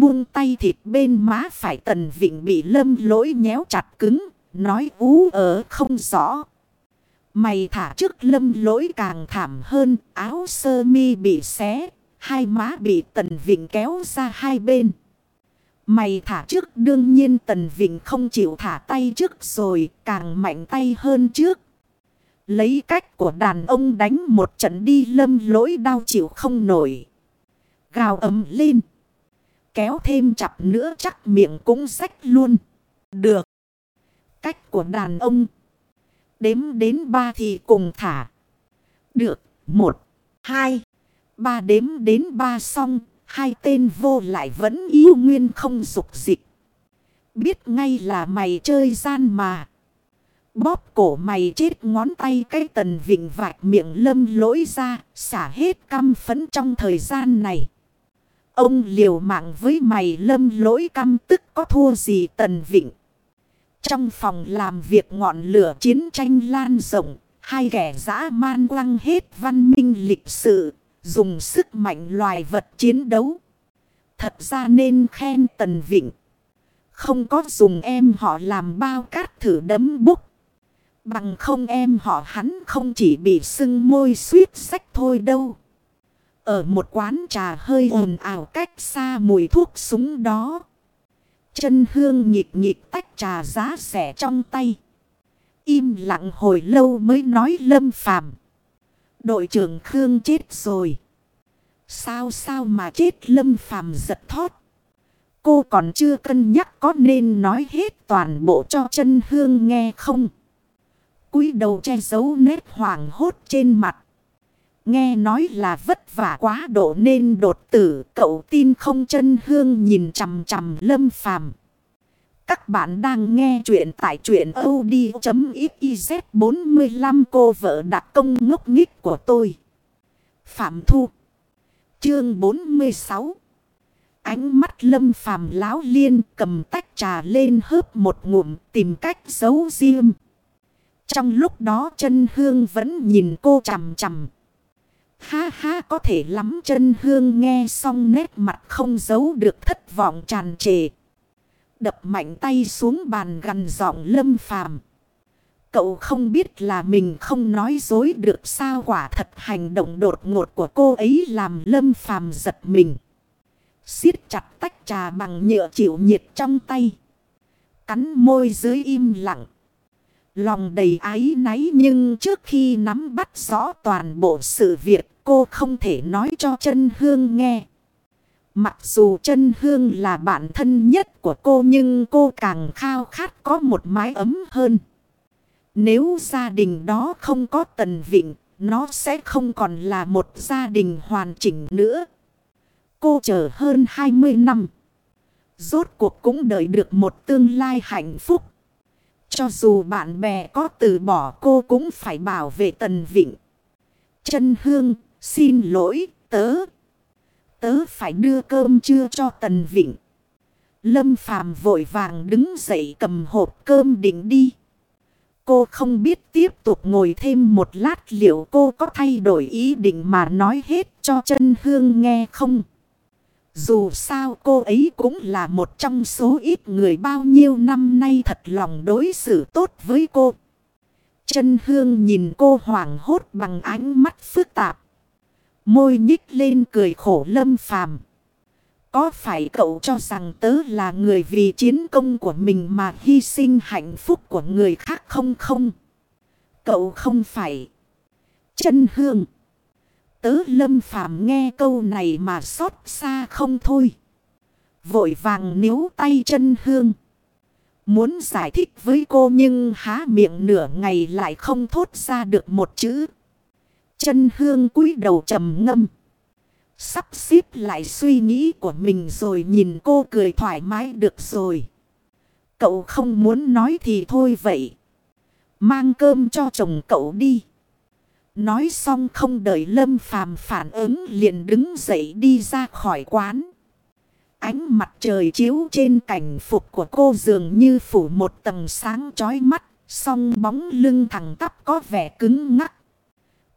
Buông tay thịt bên má phải tần vịnh bị lâm lỗi nhéo chặt cứng. Nói ú ở không rõ. Mày thả trước lâm lỗi càng thảm hơn. Áo sơ mi bị xé. Hai má bị tần vịnh kéo ra hai bên. Mày thả trước, đương nhiên tần vịnh không chịu thả tay trước rồi. Càng mạnh tay hơn trước. Lấy cách của đàn ông đánh một trận đi, lâm lỗi đau chịu không nổi. Gào ấm lên. Kéo thêm chặt nữa chắc miệng cũng rách luôn. Được. Cách của đàn ông. Đếm đến ba thì cùng thả. Được. Một. Hai. Ba đếm đến ba xong. Hai tên vô lại vẫn yêu nguyên không dục dịch. Biết ngay là mày chơi gian mà. Bóp cổ mày chết ngón tay cái tần vịnh vạch miệng lâm lỗi ra. Xả hết căm phấn trong thời gian này. Ông liều mạng với mày lâm lỗi căm tức có thua gì tần vịnh. Trong phòng làm việc ngọn lửa chiến tranh lan rộng. Hai kẻ dã man quăng hết văn minh lịch sự. Dùng sức mạnh loài vật chiến đấu. Thật ra nên khen tần vịnh. Không có dùng em họ làm bao cát thử đấm búc. Bằng không em họ hắn không chỉ bị sưng môi suýt sách thôi đâu. Ở một quán trà hơi ồn ào cách xa mùi thuốc súng đó. Chân hương nhịp nhịp tách trà giá rẻ trong tay. Im lặng hồi lâu mới nói lâm phàm. Đội trưởng Khương chết rồi. Sao sao mà chết lâm phàm giật thót. Cô còn chưa cân nhắc có nên nói hết toàn bộ cho chân hương nghe không cúi đầu che giấu nét hoảng hốt trên mặt. Nghe nói là vất vả quá độ nên đột tử, cậu tin không chân hương nhìn chằm chằm lâm phàm. Các bạn đang nghe chuyện tại chuyện od.xyz 45 cô vợ đặc công ngốc nghích của tôi. Phạm Thu Chương 46 Ánh mắt lâm phàm láo liên, cầm tách trà lên hớp một ngụm, tìm cách giấu riêng. Trong lúc đó, chân hương vẫn nhìn cô chằm chằm. Ha ha, có thể lắm chân hương nghe xong nét mặt không giấu được thất vọng tràn trề. Đập mạnh tay xuống bàn gần giọng lâm phàm. Cậu không biết là mình không nói dối được sao quả thật hành động đột ngột của cô ấy làm lâm phàm giật mình. siết chặt tách trà bằng nhựa chịu nhiệt trong tay. Cắn môi dưới im lặng. Lòng đầy ái náy nhưng trước khi nắm bắt rõ toàn bộ sự việc cô không thể nói cho chân hương nghe. Mặc dù chân hương là bạn thân nhất của cô nhưng cô càng khao khát có một mái ấm hơn. Nếu gia đình đó không có tần vịnh, nó sẽ không còn là một gia đình hoàn chỉnh nữa. Cô chờ hơn 20 năm. Rốt cuộc cũng đợi được một tương lai hạnh phúc. Cho dù bạn bè có từ bỏ cô cũng phải bảo vệ Tần Vịnh. Chân Hương, xin lỗi, tớ. Tớ phải đưa cơm trưa cho Tần Vịnh. Lâm Phàm vội vàng đứng dậy cầm hộp cơm định đi. Cô không biết tiếp tục ngồi thêm một lát liệu cô có thay đổi ý định mà nói hết cho chân hương nghe không. Dù sao cô ấy cũng là một trong số ít người bao nhiêu năm nay thật lòng đối xử tốt với cô. Chân hương nhìn cô hoảng hốt bằng ánh mắt phức tạp. Môi nhích lên cười khổ lâm phàm. Có phải cậu cho rằng tớ là người vì chiến công của mình mà hy sinh hạnh phúc của người khác không không? Cậu không phải. Chân hương. Tớ lâm phàm nghe câu này mà xót xa không thôi. Vội vàng níu tay chân hương. Muốn giải thích với cô nhưng há miệng nửa ngày lại không thốt ra được một chữ. Chân hương cúi đầu trầm ngâm. Sắp xếp lại suy nghĩ của mình rồi nhìn cô cười thoải mái được rồi. Cậu không muốn nói thì thôi vậy. Mang cơm cho chồng cậu đi. Nói xong không đợi Lâm Phàm phản ứng liền đứng dậy đi ra khỏi quán. Ánh mặt trời chiếu trên cảnh phục của cô dường như phủ một tầng sáng chói mắt, song bóng lưng thẳng tắp có vẻ cứng ngắc.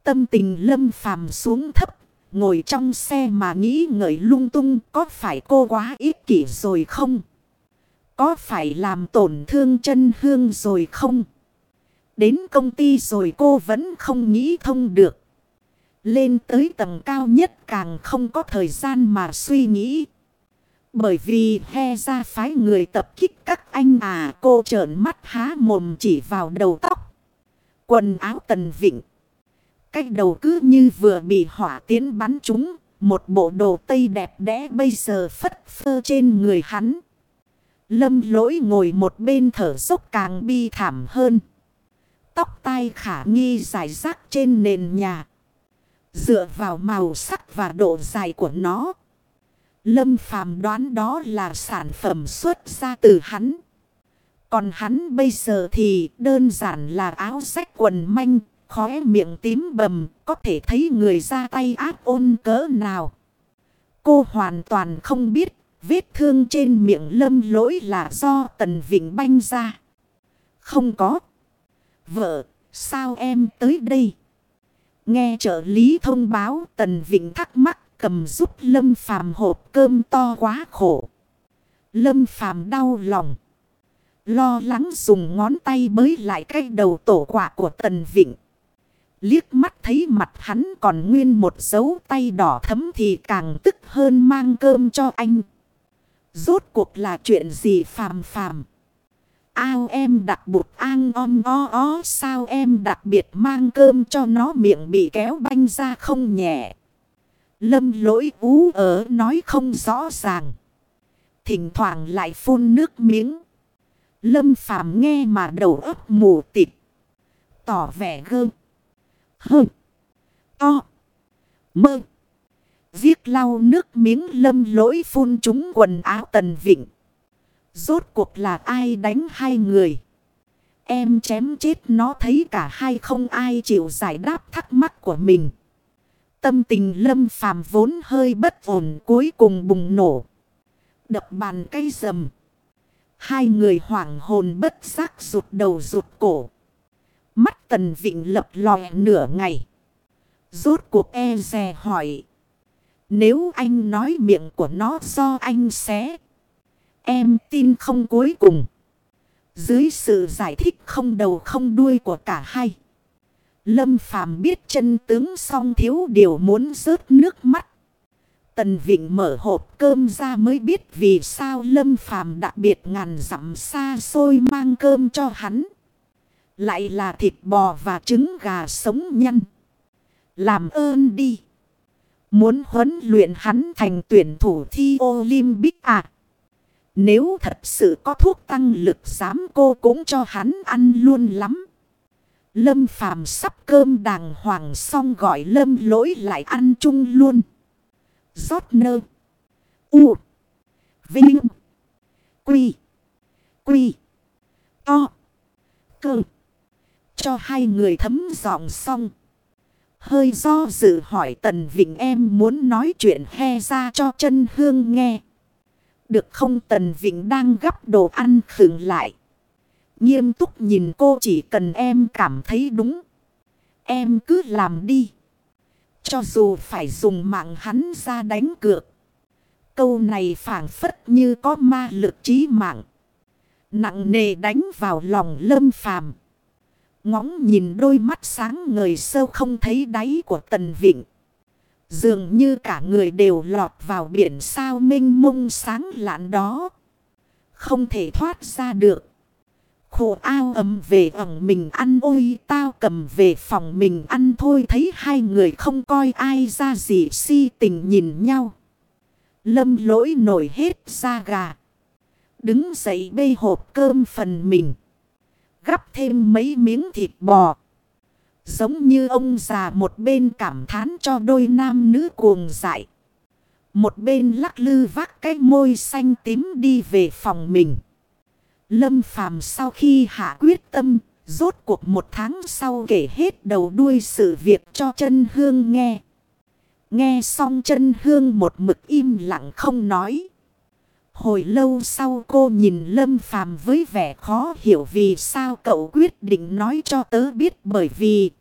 Tâm tình Lâm Phàm xuống thấp, ngồi trong xe mà nghĩ ngợi lung tung có phải cô quá ích kỷ rồi không? Có phải làm tổn thương chân hương rồi không? Đến công ty rồi cô vẫn không nghĩ thông được. Lên tới tầng cao nhất càng không có thời gian mà suy nghĩ. Bởi vì he ra phái người tập kích các anh à cô trợn mắt há mồm chỉ vào đầu tóc. Quần áo tần vịnh. Cái đầu cứ như vừa bị hỏa tiến bắn trúng. Một bộ đồ tây đẹp đẽ bây giờ phất phơ trên người hắn. Lâm lỗi ngồi một bên thở dốc càng bi thảm hơn. Tóc tai khả nghi dài rác trên nền nhà. Dựa vào màu sắc và độ dài của nó. Lâm phàm đoán đó là sản phẩm xuất ra từ hắn. Còn hắn bây giờ thì đơn giản là áo rách quần manh, khóe miệng tím bầm, có thể thấy người ra tay ác ôn cỡ nào. Cô hoàn toàn không biết vết thương trên miệng lâm lỗi là do Tần Vịnh banh ra. Không có. Vợ, sao em tới đây? Nghe trợ lý thông báo Tần Vịnh thắc mắc cầm giúp Lâm Phàm hộp cơm to quá khổ. Lâm Phàm đau lòng. Lo lắng dùng ngón tay bới lại cái đầu tổ quả của Tần Vịnh. Liếc mắt thấy mặt hắn còn nguyên một dấu tay đỏ thấm thì càng tức hơn mang cơm cho anh. Rốt cuộc là chuyện gì phàm phàm. Ao em đặt bụt an om o o, sao em đặc biệt mang cơm cho nó miệng bị kéo banh ra không nhẹ. Lâm lỗi ú ở nói không rõ ràng. Thỉnh thoảng lại phun nước miếng. Lâm phàm nghe mà đầu ấp mù tịt. Tỏ vẻ gơ. Hơ. To. Mơ. Viết lau nước miếng, lâm lỗi phun trúng quần áo tần vịnh. Rốt cuộc là ai đánh hai người. Em chém chết nó thấy cả hai không ai chịu giải đáp thắc mắc của mình. Tâm tình lâm phàm vốn hơi bất ổn cuối cùng bùng nổ. Đập bàn cây rầm. Hai người hoảng hồn bất giác rụt đầu rụt cổ. Mắt tần vịnh lập lòe nửa ngày. Rốt cuộc e dè hỏi. Nếu anh nói miệng của nó do anh xé. Em tin không cuối cùng. Dưới sự giải thích không đầu không đuôi của cả hai. Lâm Phàm biết chân tướng song thiếu điều muốn rớt nước mắt. Tần Vịnh mở hộp cơm ra mới biết vì sao Lâm Phàm đặc biệt ngàn dặm xa xôi mang cơm cho hắn. Lại là thịt bò và trứng gà sống nhân. Làm ơn đi. Muốn huấn luyện hắn thành tuyển thủ thi Olympic à? Nếu thật sự có thuốc tăng lực dám cô cũng cho hắn ăn luôn lắm. Lâm phàm sắp cơm đàng hoàng xong gọi lâm lỗi lại ăn chung luôn. Rót nơ. U. Vinh. Quy. Quy. To. Cơ. Cho hai người thấm giọng xong. Hơi do dự hỏi Tần Vịnh em muốn nói chuyện he ra cho chân hương nghe. Được không Tần Vịnh đang gấp đồ ăn khửng lại. Nghiêm túc nhìn cô chỉ cần em cảm thấy đúng. Em cứ làm đi. Cho dù phải dùng mạng hắn ra đánh cược. Câu này phản phất như có ma lực trí mạng. Nặng nề đánh vào lòng lâm phàm. Ngóng nhìn đôi mắt sáng ngời sâu không thấy đáy của tần vịnh. Dường như cả người đều lọt vào biển sao minh mông sáng lạn đó. Không thể thoát ra được. Khổ ao ấm về ẩn mình ăn, ôi tao cầm về phòng mình ăn thôi thấy hai người không coi ai ra gì, si tình nhìn nhau. Lâm lỗi nổi hết da gà. Đứng dậy bê hộp cơm phần mình. Gắp thêm mấy miếng thịt bò. Giống như ông già một bên cảm thán cho đôi nam nữ cuồng dại. Một bên lắc lư vác cái môi xanh tím đi về phòng mình. Lâm Phàm sau khi hạ quyết tâm, rốt cuộc một tháng sau kể hết đầu đuôi sự việc cho chân hương nghe. Nghe xong chân hương một mực im lặng không nói. Hồi lâu sau cô nhìn Lâm Phàm với vẻ khó hiểu vì sao cậu quyết định nói cho tớ biết bởi vì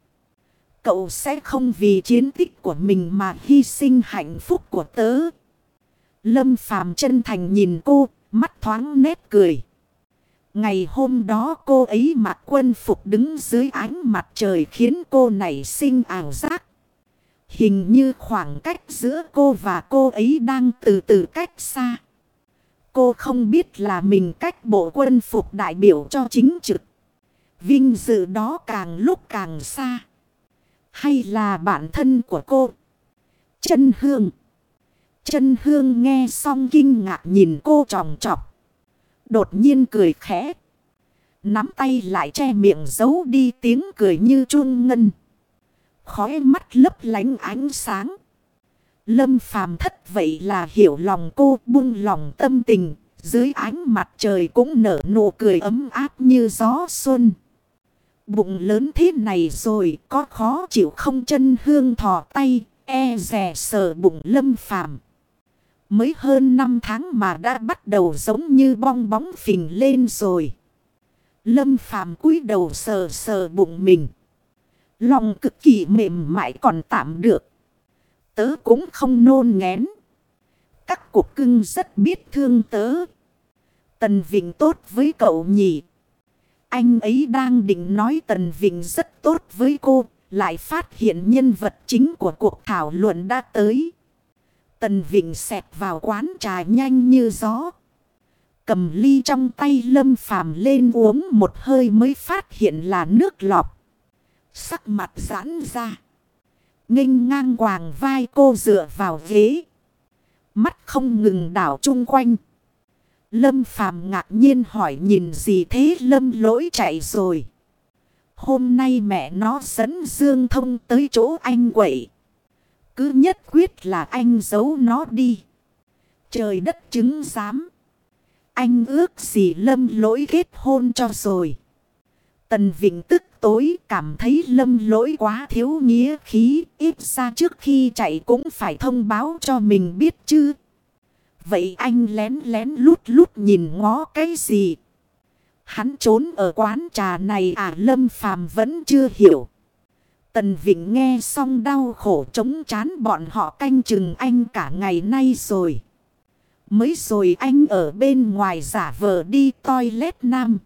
Cậu sẽ không vì chiến tích của mình mà hy sinh hạnh phúc của tớ. Lâm Phàm chân thành nhìn cô, mắt thoáng nét cười. Ngày hôm đó cô ấy mặc quân phục đứng dưới ánh mặt trời khiến cô nảy sinh ảo giác. Hình như khoảng cách giữa cô và cô ấy đang từ từ cách xa. Cô không biết là mình cách bộ quân phục đại biểu cho chính trực. Vinh dự đó càng lúc càng xa. Hay là bản thân của cô? Chân hương. Chân hương nghe xong kinh ngạc nhìn cô tròng trọc. Đột nhiên cười khẽ. Nắm tay lại che miệng giấu đi tiếng cười như chuông ngân. Khói mắt lấp lánh ánh sáng. Lâm phàm thất vậy là hiểu lòng cô, buông lòng tâm tình. Dưới ánh mặt trời cũng nở nụ cười ấm áp như gió xuân. Bụng lớn thế này rồi có khó chịu không chân hương thò tay, e rè sờ bụng lâm phàm. Mới hơn 5 tháng mà đã bắt đầu giống như bong bóng phình lên rồi. Lâm phàm cúi đầu sờ sờ bụng mình. Lòng cực kỳ mềm mại còn tạm được. Tớ cũng không nôn ngén. Các cuộc cưng rất biết thương tớ. Tần Vịnh tốt với cậu nhỉ. Anh ấy đang định nói Tần Vịnh rất tốt với cô. Lại phát hiện nhân vật chính của cuộc thảo luận đã tới. Tần Vịnh xẹt vào quán trà nhanh như gió. Cầm ly trong tay lâm phàm lên uống một hơi mới phát hiện là nước lọc. Sắc mặt giãn ra. nghênh ngang quàng vai cô dựa vào ghế. Mắt không ngừng đảo chung quanh. Lâm phàm ngạc nhiên hỏi nhìn gì thế lâm lỗi chạy rồi. Hôm nay mẹ nó dẫn Dương Thông tới chỗ anh quậy. Cứ nhất quyết là anh giấu nó đi. Trời đất chứng giám. Anh ước gì lâm lỗi kết hôn cho rồi. Tần Vịnh tức tối cảm thấy lâm lỗi quá thiếu nghĩa khí. Ít ra trước khi chạy cũng phải thông báo cho mình biết chứ. Vậy anh lén lén lút lút nhìn ngó cái gì? Hắn trốn ở quán trà này à lâm phàm vẫn chưa hiểu. Tần Vịnh nghe xong đau khổ chống chán bọn họ canh chừng anh cả ngày nay rồi. Mới rồi anh ở bên ngoài giả vờ đi toilet nam.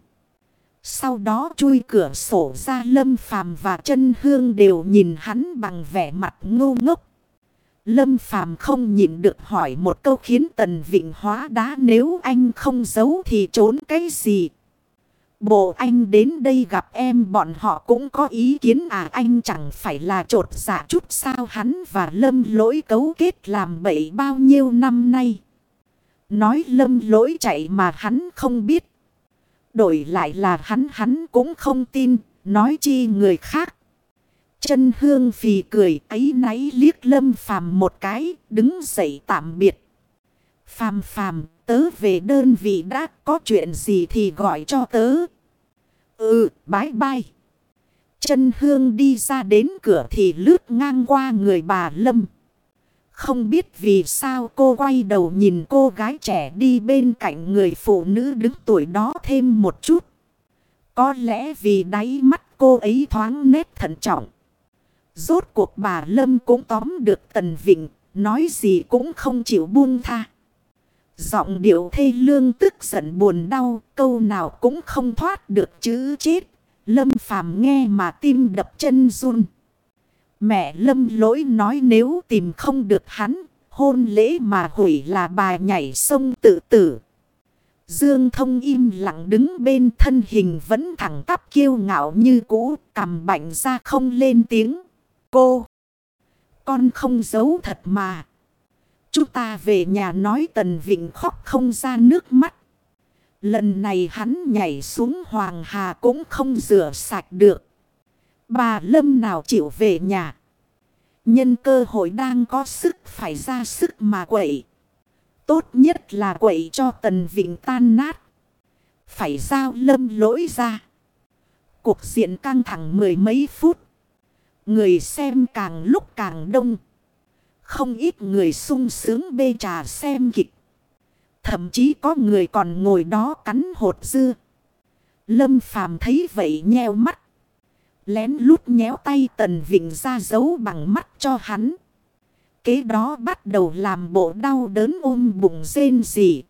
Sau đó chui cửa sổ ra lâm phàm và chân hương đều nhìn hắn bằng vẻ mặt ngô ngốc. Lâm phàm không nhịn được hỏi một câu khiến tần vịnh hóa đá nếu anh không giấu thì trốn cái gì. Bộ anh đến đây gặp em bọn họ cũng có ý kiến à anh chẳng phải là trột dạ chút sao hắn và lâm lỗi cấu kết làm bậy bao nhiêu năm nay. Nói lâm lỗi chạy mà hắn không biết. Đổi lại là hắn hắn cũng không tin, nói chi người khác. Chân hương phì cười ấy náy liếc lâm phàm một cái, đứng dậy tạm biệt. Phàm phàm, tớ về đơn vị đã có chuyện gì thì gọi cho tớ. Ừ, bái bai. Chân hương đi ra đến cửa thì lướt ngang qua người bà Lâm. Không biết vì sao cô quay đầu nhìn cô gái trẻ đi bên cạnh người phụ nữ đứng tuổi đó thêm một chút. Có lẽ vì đáy mắt cô ấy thoáng nét thận trọng. Rốt cuộc bà Lâm cũng tóm được Tần Vịnh, nói gì cũng không chịu buông tha. Giọng điệu thê lương tức giận buồn đau, câu nào cũng không thoát được chữ chết. Lâm phàm nghe mà tim đập chân run. Mẹ Lâm lỗi nói nếu tìm không được hắn, hôn lễ mà hủy là bà nhảy sông tự tử. Dương thông im lặng đứng bên thân hình vẫn thẳng tắp kiêu ngạo như cũ, cầm bạnh ra không lên tiếng. Cô! Con không giấu thật mà. Chúng ta về nhà nói Tần Vịnh khóc không ra nước mắt. Lần này hắn nhảy xuống Hoàng Hà cũng không rửa sạch được. Bà Lâm nào chịu về nhà. Nhân cơ hội đang có sức phải ra sức mà quậy. Tốt nhất là quậy cho Tần Vịnh tan nát. Phải giao Lâm lỗi ra. Cuộc diện căng thẳng mười mấy phút. Người xem càng lúc càng đông. Không ít người sung sướng bê trà xem kịch. Thậm chí có người còn ngồi đó cắn hột dưa. Lâm phàm thấy vậy nheo mắt. Lén lút nhéo tay Tần Vịnh ra giấu bằng mắt cho hắn. Kế đó bắt đầu làm bộ đau đớn ôm bụng rên rỉ.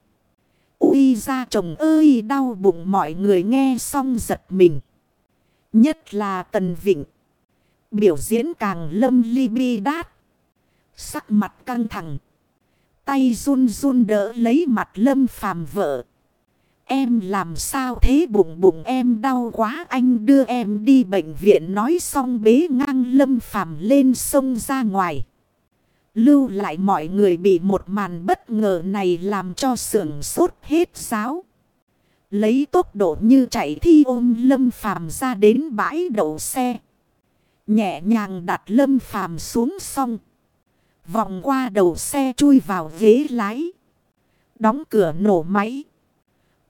Ui ra chồng ơi, đau bụng, mọi người nghe xong giật mình. Nhất là Tần Vịnh. Biểu diễn càng lâm ly bi đát. Sắc mặt căng thẳng. Tay run run đỡ lấy mặt lâm phàm vợ. Em làm sao thế bụng bụng em đau quá, anh đưa em đi bệnh viện nói xong bế ngang lâm phàm lên sông ra ngoài. Lưu lại mọi người bị một màn bất ngờ này làm cho sưởng sốt hết giáo. Lấy tốc độ như chạy thi ôm lâm phàm ra đến bãi đậu xe. Nhẹ nhàng đặt lâm phàm xuống xong. Vòng qua đầu xe chui vào ghế lái. Đóng cửa nổ máy.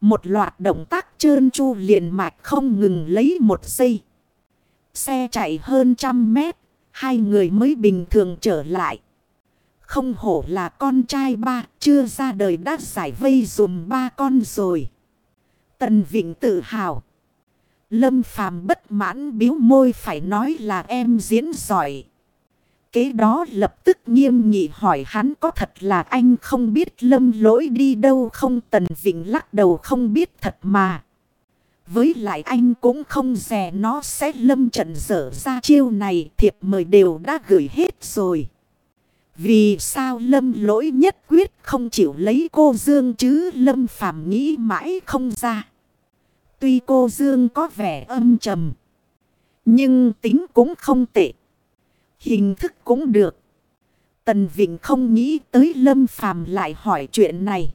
Một loạt động tác trơn chu liền mạch không ngừng lấy một giây. Xe chạy hơn trăm mét. Hai người mới bình thường trở lại. Không hổ là con trai ba. Chưa ra đời đã giải vây dùm ba con rồi. Tần Vịnh tự hào. Lâm Phàm bất mãn biếu môi phải nói là em diễn giỏi. Kế đó lập tức nghiêm nghị hỏi hắn có thật là anh không biết lâm lỗi đi đâu không Tần Vịnh lắc đầu không biết thật mà. Với lại anh cũng không dè nó sẽ lâm trận dở ra chiêu này, thiệp mời đều đã gửi hết rồi. Vì sao lâm lỗi nhất quyết không chịu lấy cô Dương chứ lâm phàm nghĩ mãi không ra. Tuy cô Dương có vẻ âm trầm. Nhưng tính cũng không tệ. Hình thức cũng được. Tần Vịnh không nghĩ tới Lâm Phàm lại hỏi chuyện này.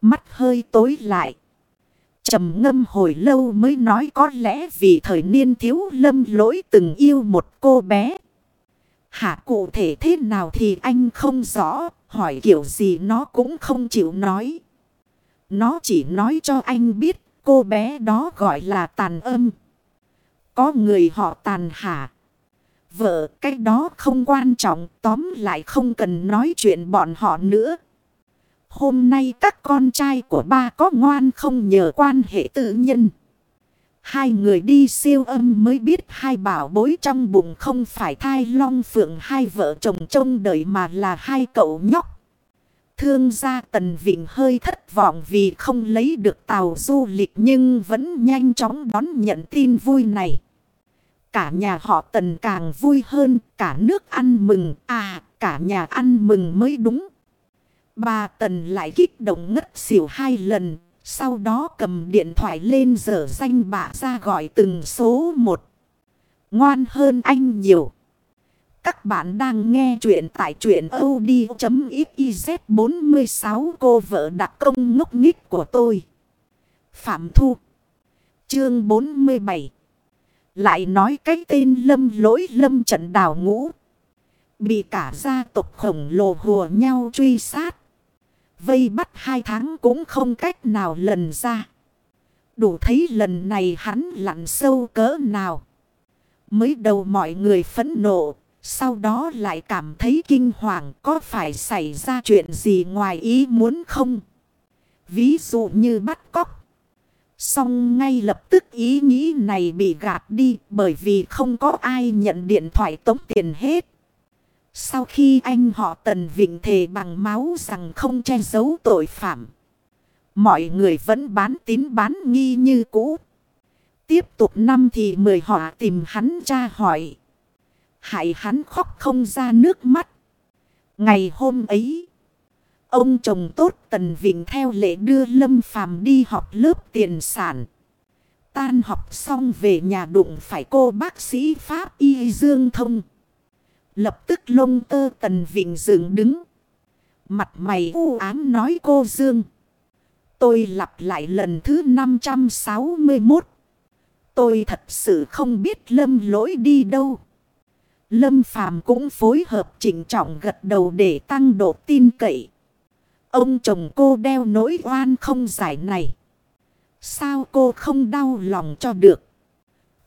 Mắt hơi tối lại. trầm ngâm hồi lâu mới nói có lẽ vì thời niên thiếu Lâm lỗi từng yêu một cô bé. Hả cụ thể thế nào thì anh không rõ. Hỏi kiểu gì nó cũng không chịu nói. Nó chỉ nói cho anh biết cô bé đó gọi là tàn âm. Có người họ tàn hả. Vợ, cái đó không quan trọng, tóm lại không cần nói chuyện bọn họ nữa. Hôm nay các con trai của ba có ngoan không nhờ quan hệ tự nhân. Hai người đi siêu âm mới biết hai bảo bối trong bụng không phải thai long phượng hai vợ chồng trông đợi mà là hai cậu nhóc. Thương gia Tần Vịnh hơi thất vọng vì không lấy được tàu du lịch nhưng vẫn nhanh chóng đón nhận tin vui này. Cả nhà họ Tần càng vui hơn, cả nước ăn mừng, à, cả nhà ăn mừng mới đúng. Bà Tần lại kích động ngất xỉu hai lần, sau đó cầm điện thoại lên dở danh bà ra gọi từng số một. Ngoan hơn anh nhiều. Các bạn đang nghe chuyện tại chuyện od.xyz 46 cô vợ đặc công ngốc nghích của tôi. Phạm Thu Chương 47 Lại nói cái tên lâm lỗi lâm trận đào ngũ. Bị cả gia tộc khổng lồ hùa nhau truy sát. Vây bắt hai tháng cũng không cách nào lần ra. Đủ thấy lần này hắn lặn sâu cỡ nào. Mới đầu mọi người phẫn nộ sau đó lại cảm thấy kinh hoàng có phải xảy ra chuyện gì ngoài ý muốn không? Ví dụ như bắt cóc. Xong ngay lập tức ý nghĩ này bị gạt đi bởi vì không có ai nhận điện thoại tống tiền hết. Sau khi anh họ Tần Vịnh thề bằng máu rằng không che giấu tội phạm. Mọi người vẫn bán tín bán nghi như cũ. Tiếp tục năm thì mời họ tìm hắn tra hỏi. Hại hắn khóc không ra nước mắt. Ngày hôm ấy. Ông chồng tốt Tần Vịnh theo lệ đưa Lâm Phàm đi học lớp tiền sản. Tan học xong về nhà đụng phải cô bác sĩ Pháp Y Dương Thông. Lập tức lông tơ Tần Vịnh dựng đứng. Mặt mày u ám nói cô Dương. Tôi lặp lại lần thứ 561. Tôi thật sự không biết lâm lỗi đi đâu. Lâm Phàm cũng phối hợp chỉnh trọng gật đầu để tăng độ tin cậy. Ông chồng cô đeo nỗi oan không giải này. Sao cô không đau lòng cho được?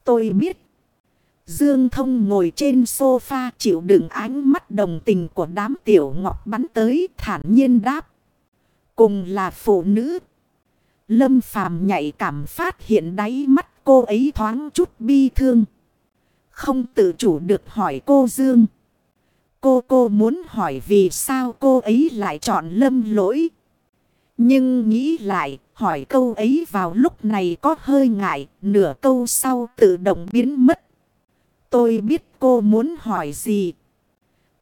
Tôi biết. Dương Thông ngồi trên sofa chịu đựng ánh mắt đồng tình của đám tiểu ngọc bắn tới, thản nhiên đáp. Cùng là phụ nữ. Lâm Phàm nhạy cảm phát hiện đáy mắt cô ấy thoáng chút bi thương. Không tự chủ được hỏi cô Dương. Cô cô muốn hỏi vì sao cô ấy lại chọn lâm lỗi. Nhưng nghĩ lại, hỏi câu ấy vào lúc này có hơi ngại, nửa câu sau tự động biến mất. Tôi biết cô muốn hỏi gì.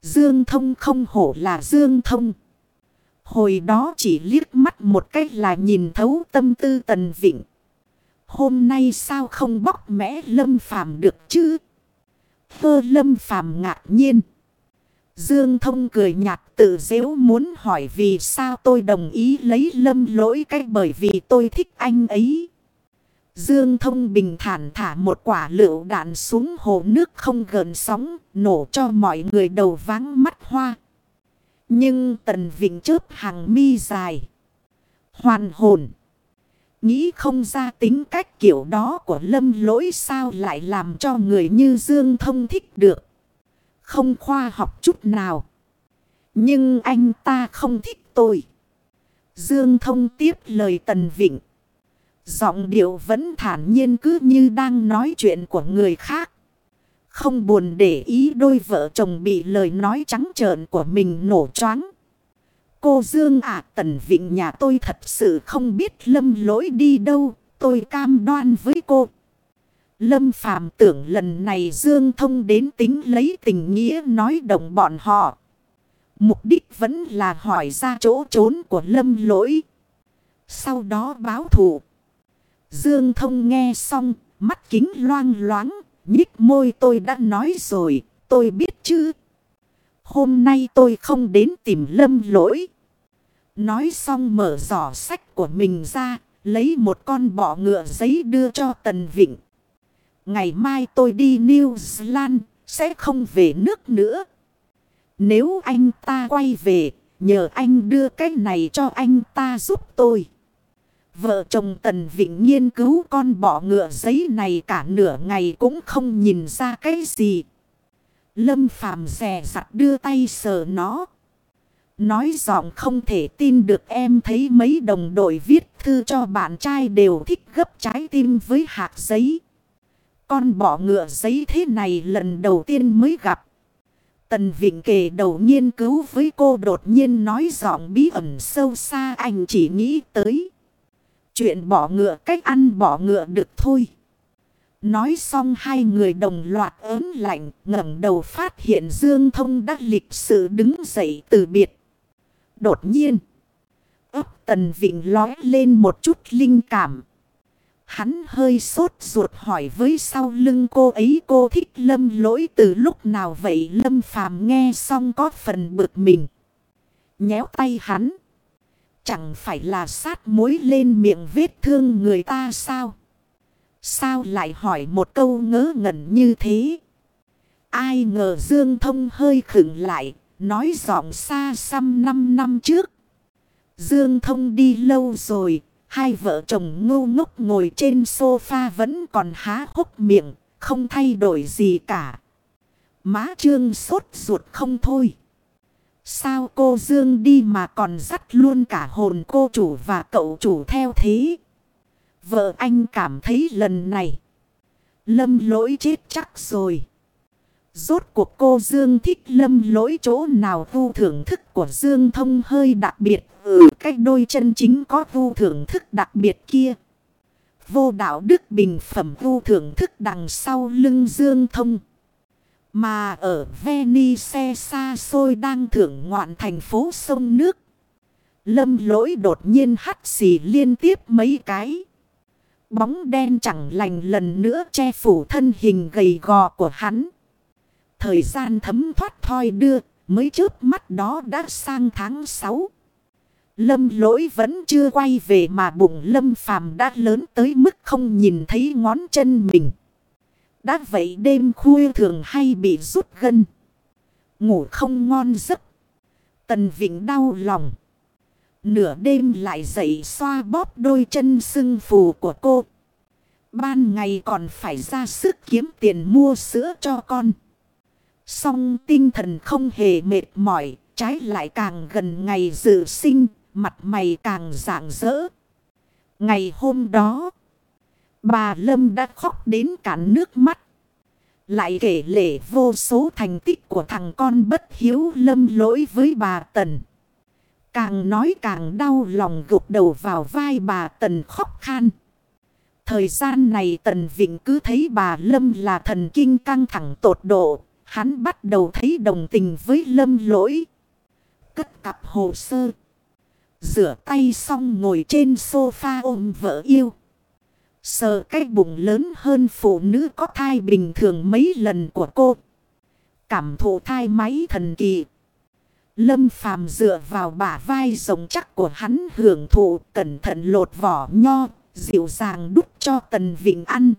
Dương thông không hổ là Dương thông. Hồi đó chỉ liếc mắt một cách là nhìn thấu tâm tư tần vịnh. Hôm nay sao không bóc mẽ lâm phàm được chứ? Cơ lâm phàm ngạc nhiên. Dương thông cười nhạt tự dễu muốn hỏi vì sao tôi đồng ý lấy lâm lỗi cách bởi vì tôi thích anh ấy. Dương thông bình thản thả một quả lựu đạn xuống hồ nước không gần sóng, nổ cho mọi người đầu váng mắt hoa. Nhưng tần vịnh chớp hàng mi dài. Hoàn hồn. Nghĩ không ra tính cách kiểu đó của lâm lỗi sao lại làm cho người như Dương thông thích được. Không khoa học chút nào. Nhưng anh ta không thích tôi. Dương thông tiếp lời Tần Vịnh. Giọng điệu vẫn thản nhiên cứ như đang nói chuyện của người khác. Không buồn để ý đôi vợ chồng bị lời nói trắng trợn của mình nổ choáng. Cô Dương à Tần Vịnh nhà tôi thật sự không biết lâm lỗi đi đâu. Tôi cam đoan với cô. Lâm Phàm tưởng lần này Dương Thông đến tính lấy tình nghĩa nói đồng bọn họ. Mục đích vẫn là hỏi ra chỗ trốn của Lâm lỗi. Sau đó báo thủ. Dương Thông nghe xong, mắt kính loang loáng, nhích môi tôi đã nói rồi, tôi biết chứ. Hôm nay tôi không đến tìm Lâm lỗi. Nói xong mở giỏ sách của mình ra, lấy một con bọ ngựa giấy đưa cho Tần Vịnh. Ngày mai tôi đi New Zealand, sẽ không về nước nữa. Nếu anh ta quay về, nhờ anh đưa cái này cho anh ta giúp tôi. Vợ chồng Tần Vịnh nghiên cứu con bọ ngựa giấy này cả nửa ngày cũng không nhìn ra cái gì. Lâm Phàm rè rặt đưa tay sờ nó. Nói giọng không thể tin được em thấy mấy đồng đội viết thư cho bạn trai đều thích gấp trái tim với hạt giấy. Con bỏ ngựa giấy thế này lần đầu tiên mới gặp. Tần Vịnh kề đầu nghiên cứu với cô đột nhiên nói giọng bí ẩn sâu xa anh chỉ nghĩ tới. Chuyện bỏ ngựa, cách ăn bỏ ngựa được thôi. Nói xong hai người đồng loạt ớn lạnh, ngẩng đầu phát hiện Dương Thông đã lịch sự đứng dậy từ biệt. Đột nhiên, ấp Tần Vịnh lói lên một chút linh cảm. Hắn hơi sốt ruột hỏi với sau lưng cô ấy cô thích lâm lỗi từ lúc nào vậy lâm phàm nghe xong có phần bực mình. Nhéo tay hắn. Chẳng phải là sát mối lên miệng vết thương người ta sao? Sao lại hỏi một câu ngớ ngẩn như thế? Ai ngờ Dương Thông hơi khựng lại, nói giọng xa xăm năm năm trước. Dương Thông đi lâu rồi, Hai vợ chồng ngu ngốc ngồi trên sofa vẫn còn há hốc miệng, không thay đổi gì cả. Má trương sốt ruột không thôi. Sao cô Dương đi mà còn dắt luôn cả hồn cô chủ và cậu chủ theo thế? Vợ anh cảm thấy lần này. Lâm lỗi chết chắc rồi. Rốt cuộc cô Dương thích lâm lỗi chỗ nào vu thưởng thức của Dương thông hơi đặc biệt. Ừ cách đôi chân chính có vu thưởng thức đặc biệt kia. Vô đạo đức bình phẩm vu thưởng thức đằng sau lưng Dương thông. Mà ở Venice xa xôi đang thưởng ngoạn thành phố sông nước. Lâm lỗi đột nhiên hắt xì liên tiếp mấy cái. Bóng đen chẳng lành lần nữa che phủ thân hình gầy gò của hắn. Thời gian thấm thoát thoi đưa, mới trước mắt đó đã sang tháng 6. Lâm lỗi vẫn chưa quay về mà bụng lâm phàm đã lớn tới mức không nhìn thấy ngón chân mình. Đã vậy đêm khuya thường hay bị rút gân. Ngủ không ngon giấc. Tần Vịnh đau lòng. Nửa đêm lại dậy xoa bóp đôi chân sưng phù của cô. Ban ngày còn phải ra sức kiếm tiền mua sữa cho con. Song tinh thần không hề mệt mỏi, trái lại càng gần ngày dự sinh, mặt mày càng rạng rỡ. Ngày hôm đó, bà Lâm đã khóc đến cả nước mắt. Lại kể lể vô số thành tích của thằng con bất hiếu lâm lỗi với bà Tần. Càng nói càng đau lòng gục đầu vào vai bà Tần khóc khan. Thời gian này Tần Vịnh cứ thấy bà Lâm là thần kinh căng thẳng tột độ. Hắn bắt đầu thấy đồng tình với Lâm lỗi. Cất cặp hồ sơ. Rửa tay xong ngồi trên sofa ôm vợ yêu. Sợ cái bụng lớn hơn phụ nữ có thai bình thường mấy lần của cô. Cảm thụ thai máy thần kỳ. Lâm phàm dựa vào bả vai rồng chắc của hắn hưởng thụ cẩn thận lột vỏ nho, dịu dàng đút cho Tần Vịnh ăn.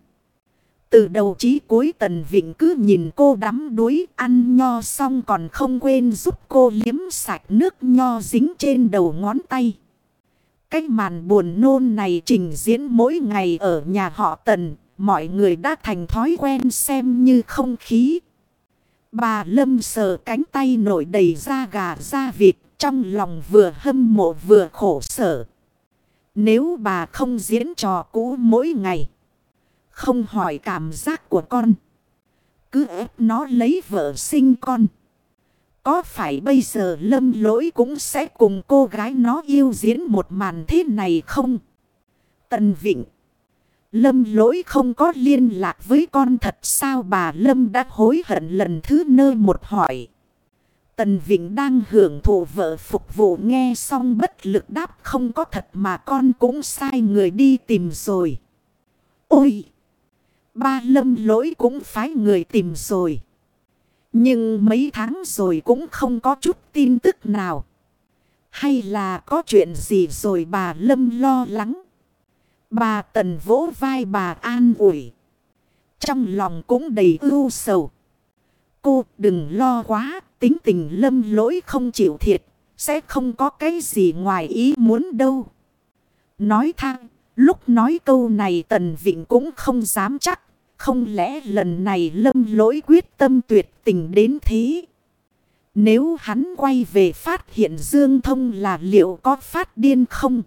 Từ đầu chí cuối Tần Vịnh cứ nhìn cô đắm đuối ăn nho xong còn không quên giúp cô liếm sạch nước nho dính trên đầu ngón tay. Cái màn buồn nôn này trình diễn mỗi ngày ở nhà họ Tần, mọi người đã thành thói quen xem như không khí. Bà Lâm sờ cánh tay nổi đầy da gà da vịt, trong lòng vừa hâm mộ vừa khổ sở. Nếu bà không diễn trò cũ mỗi ngày, không hỏi cảm giác của con, cứ ép nó lấy vợ sinh con. Có phải bây giờ lâm lỗi cũng sẽ cùng cô gái nó yêu diễn một màn thế này không? Tần Vịnh Lâm lỗi không có liên lạc với con thật sao bà Lâm đã hối hận lần thứ nơi một hỏi. Tần Vịnh đang hưởng thụ vợ phục vụ nghe xong bất lực đáp không có thật mà con cũng sai người đi tìm rồi. Ôi! Ba Lâm lỗi cũng phái người tìm rồi. Nhưng mấy tháng rồi cũng không có chút tin tức nào. Hay là có chuyện gì rồi bà Lâm lo lắng. Bà Tần vỗ vai bà an ủi. Trong lòng cũng đầy ưu sầu. Cô đừng lo quá, tính tình lâm lỗi không chịu thiệt. Sẽ không có cái gì ngoài ý muốn đâu. Nói thang, lúc nói câu này Tần Vịnh cũng không dám chắc. Không lẽ lần này lâm lỗi quyết tâm tuyệt tình đến thế? Nếu hắn quay về phát hiện Dương Thông là liệu có phát điên không?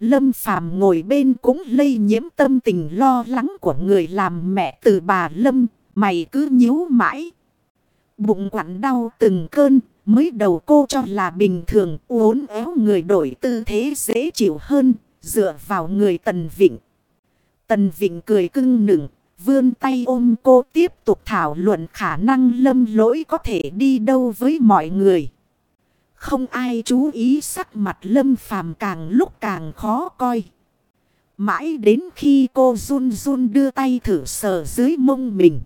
Lâm Phàm ngồi bên cũng lây nhiễm tâm tình lo lắng của người làm mẹ từ bà Lâm. Mày cứ nhíu mãi. Bụng quặn đau từng cơn. Mới đầu cô cho là bình thường, uốn éo người đổi tư thế dễ chịu hơn. Dựa vào người Tần Vịnh. Tần Vịnh cười cưng nửng vươn tay ôm cô tiếp tục thảo luận khả năng lâm lỗi có thể đi đâu với mọi người. Không ai chú ý sắc mặt lâm phàm càng lúc càng khó coi. Mãi đến khi cô run run đưa tay thử sờ dưới mông mình.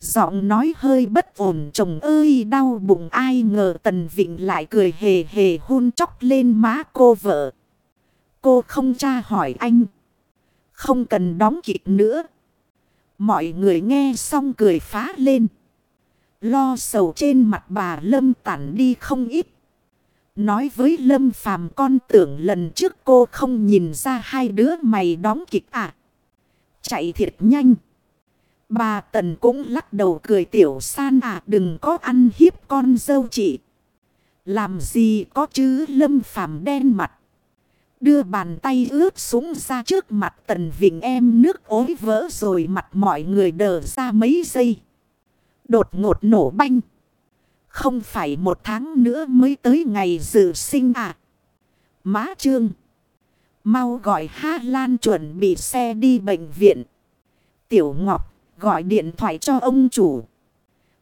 Giọng nói hơi bất ổn, chồng ơi, đau bụng ai ngờ Tần Vịnh lại cười hề hề hôn chóc lên má cô vợ. Cô không tra hỏi anh. Không cần đóng kịch nữa. Mọi người nghe xong cười phá lên. Lo sầu trên mặt bà Lâm tản đi không ít. Nói với Lâm Phàm, con tưởng lần trước cô không nhìn ra hai đứa mày đóng kịch à. Chạy thiệt nhanh. Bà Tần cũng lắc đầu cười, tiểu san à đừng có ăn hiếp con dâu chị. Làm gì có chứ Lâm Phàm đen mặt. Đưa bàn tay ướt súng ra trước mặt tần vịnh em nước ối vỡ rồi mặt mọi người đờ ra mấy giây. Đột ngột nổ banh. Không phải một tháng nữa mới tới ngày dự sinh à. Má trương. Mau gọi Ha Lan chuẩn bị xe đi bệnh viện. Tiểu Ngọc gọi điện thoại cho ông chủ.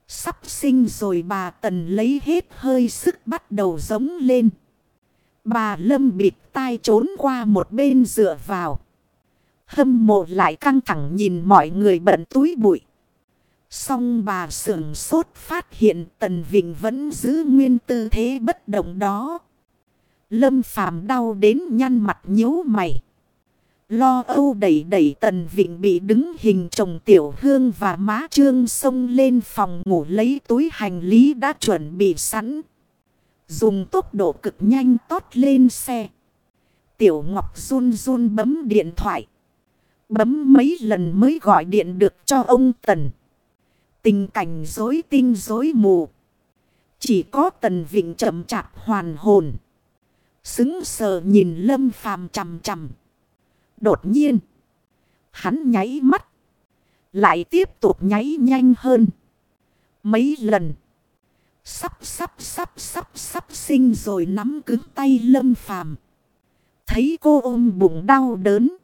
Sắp sinh rồi bà Tần lấy hết hơi sức bắt đầu giống lên. Bà Lâm bịt tai trốn qua một bên dựa vào. Hâm mộ lại căng thẳng nhìn mọi người bận túi bụi. Xong bà sưởng sốt phát hiện Tần Vịnh vẫn giữ nguyên tư thế bất động đó. Lâm phàm đau đến nhăn mặt nhíu mày. Lo âu đẩy đẩy Tần Vịnh bị đứng hình chồng tiểu hương và má trương xông lên phòng ngủ lấy túi hành lý đã chuẩn bị sẵn. Dùng tốc độ cực nhanh tót lên xe. Tiểu Ngọc run run bấm điện thoại. Bấm mấy lần mới gọi điện được cho ông Tần. Tình cảnh dối tinh dối mù. Chỉ có Tần Vịnh chậm chạp hoàn hồn. Xứng sờ nhìn Lâm Phàm chằm chằm. Đột nhiên. Hắn nháy mắt. Lại tiếp tục nháy nhanh hơn. Mấy lần. Sắp sắp sắp sắp sắp sinh rồi nắm cứng tay lâm phàm. Thấy cô ôm bụng đau đớn.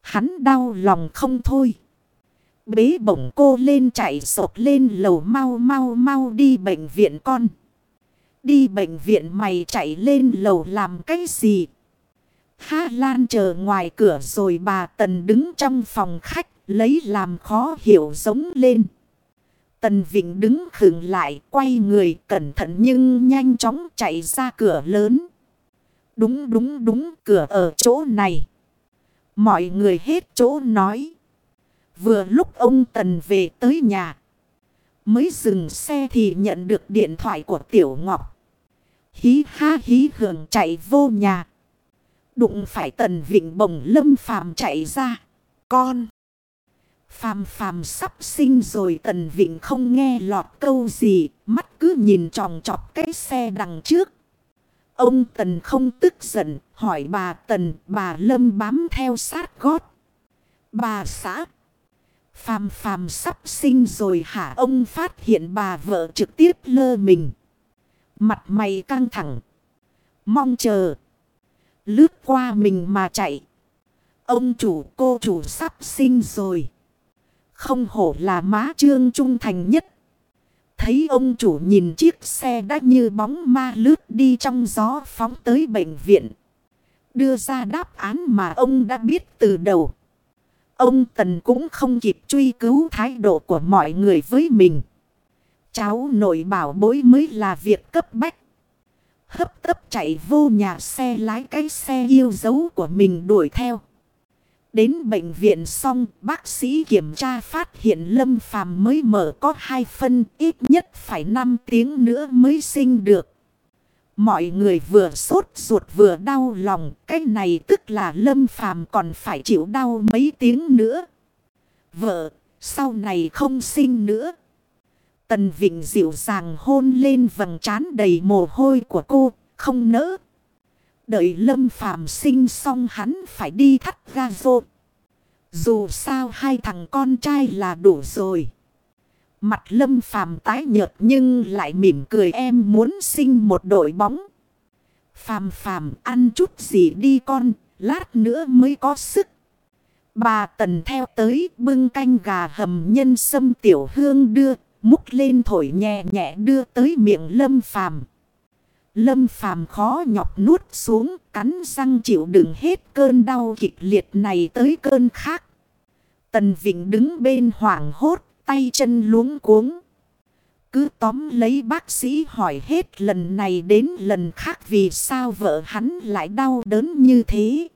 Hắn đau lòng không thôi. Bế bổng cô lên chạy sột lên lầu mau mau mau đi bệnh viện con. Đi bệnh viện mày chạy lên lầu làm cái gì? Ha Lan chờ ngoài cửa rồi bà Tần đứng trong phòng khách, lấy làm khó hiểu giống lên. Tần Vịnh đứng khựng lại, quay người, cẩn thận nhưng nhanh chóng chạy ra cửa lớn. Đúng đúng đúng, cửa ở chỗ này. Mọi người hết chỗ nói. Vừa lúc ông Tần về tới nhà. Mới dừng xe thì nhận được điện thoại của Tiểu Ngọc. Hí ha hí hưởng chạy vô nhà. Đụng phải Tần Vịnh bồng lâm phàm chạy ra. Con! Phàm phàm sắp sinh rồi Tần Vịnh không nghe lọt câu gì. Mắt cứ nhìn tròng trọc cái xe đằng trước. Ông Tần không tức giận, hỏi bà Tần, bà Lâm bám theo sát gót. Bà xã. Phàm phàm sắp sinh rồi hả ông phát hiện bà vợ trực tiếp lơ mình. Mặt mày căng thẳng. Mong chờ. Lướt qua mình mà chạy. Ông chủ cô chủ sắp sinh rồi. Không hổ là má trương trung thành nhất. Thấy ông chủ nhìn chiếc xe đã như bóng ma lướt đi trong gió phóng tới bệnh viện. Đưa ra đáp án mà ông đã biết từ đầu. Ông Tần cũng không kịp truy cứu thái độ của mọi người với mình. Cháu nội bảo bối mới là việc cấp bách. Hấp tấp chạy vô nhà xe lái cái xe yêu dấu của mình đuổi theo. Đến bệnh viện xong, bác sĩ kiểm tra phát hiện Lâm Phàm mới mở có hai phân, ít nhất phải 5 tiếng nữa mới sinh được. Mọi người vừa sốt ruột vừa đau lòng, cái này tức là Lâm Phàm còn phải chịu đau mấy tiếng nữa. Vợ, sau này không sinh nữa. Tần Vịnh dịu dàng hôn lên vầng trán đầy mồ hôi của cô, không nỡ. Đợi Lâm Phàm sinh xong hắn phải đi thắt ga rô. Dù sao hai thằng con trai là đủ rồi. Mặt Lâm Phàm tái nhợt nhưng lại mỉm cười em muốn sinh một đội bóng. Phàm phàm ăn chút gì đi con, lát nữa mới có sức. Bà Tần theo tới bưng canh gà hầm nhân sâm tiểu hương đưa, múc lên thổi nhẹ nhẹ đưa tới miệng Lâm Phàm. Lâm Phàm khó nhọc nuốt xuống, cắn răng chịu đựng hết cơn đau kịch liệt này tới cơn khác. Tần Vịnh đứng bên hoảng hốt, tay chân luống cuống. Cứ tóm lấy bác sĩ hỏi hết lần này đến lần khác vì sao vợ hắn lại đau đớn như thế.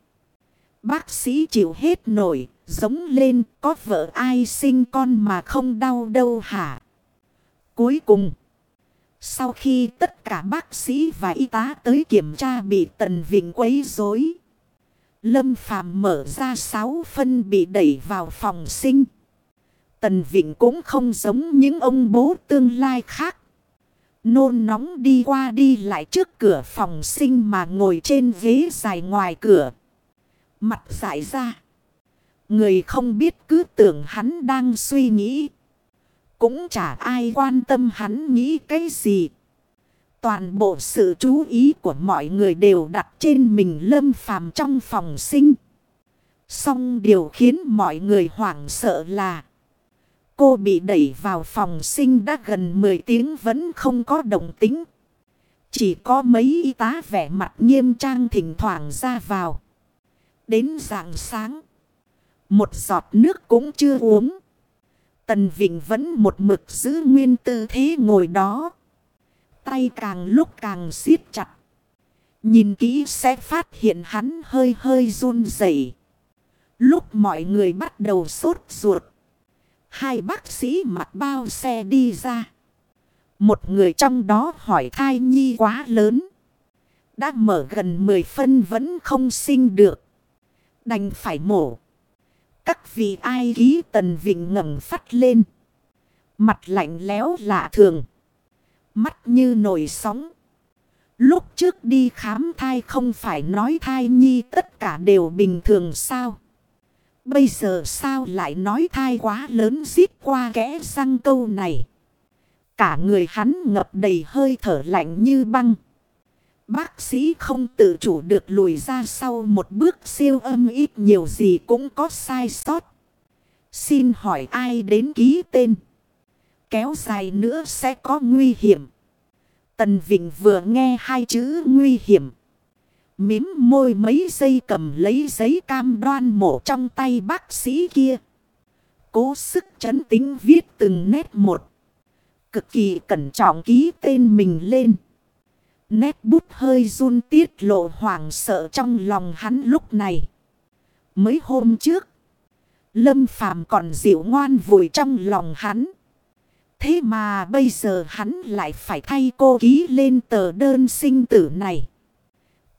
Bác sĩ chịu hết nổi, giống lên có vợ ai sinh con mà không đau đâu hả? Cuối cùng, sau khi tất cả bác sĩ và y tá tới kiểm tra bị Tần Vịnh quấy rối, Lâm Phàm mở ra sáu phân bị đẩy vào phòng sinh. Tần Vịnh cũng không giống những ông bố tương lai khác. Nôn nóng đi qua đi lại trước cửa phòng sinh mà ngồi trên ghế dài ngoài cửa. Mặt dại ra. Người không biết cứ tưởng hắn đang suy nghĩ. Cũng chả ai quan tâm hắn nghĩ cái gì. Toàn bộ sự chú ý của mọi người đều đặt trên mình lâm phàm trong phòng sinh. Xong điều khiến mọi người hoảng sợ là, Cô bị đẩy vào phòng sinh đã gần 10 tiếng vẫn không có động tính. Chỉ có mấy y tá vẻ mặt nghiêm trang thỉnh thoảng ra vào. Đến rạng sáng. Một giọt nước cũng chưa uống. Tần Vịnh vẫn một mực giữ nguyên tư thế ngồi đó. Tay càng lúc càng siết chặt. Nhìn kỹ sẽ phát hiện hắn hơi hơi run rẩy. Lúc mọi người bắt đầu sốt ruột. Hai bác sĩ mặc bao xe đi ra. Một người trong đó hỏi thai nhi quá lớn. Đã mở gần 10 phân vẫn không sinh được. Đành phải mổ. Các vị ai ký tần vịnh ngẩng phát lên. Mặt lạnh lẽo lạ thường. Mắt như nổi sóng. Lúc trước đi khám thai không phải nói thai nhi tất cả đều bình thường sao. Bây giờ sao lại nói thai quá lớn giết qua kẽ răng câu này. Cả người hắn ngập đầy hơi thở lạnh như băng. Bác sĩ không tự chủ được lùi ra sau một bước siêu âm ít nhiều gì cũng có sai sót. Xin hỏi ai đến ký tên. Kéo dài nữa sẽ có nguy hiểm. Tần Vịnh vừa nghe hai chữ nguy hiểm. Mím môi mấy giây cầm lấy giấy cam đoan mổ trong tay bác sĩ kia. Cố sức chấn tính viết từng nét một. Cực kỳ cẩn trọng ký tên mình lên. Nét bút hơi run tiết lộ hoảng sợ trong lòng hắn lúc này. Mấy hôm trước. Lâm Phàm còn dịu ngoan vùi trong lòng hắn. Thế mà bây giờ hắn lại phải thay cô ký lên tờ đơn sinh tử này.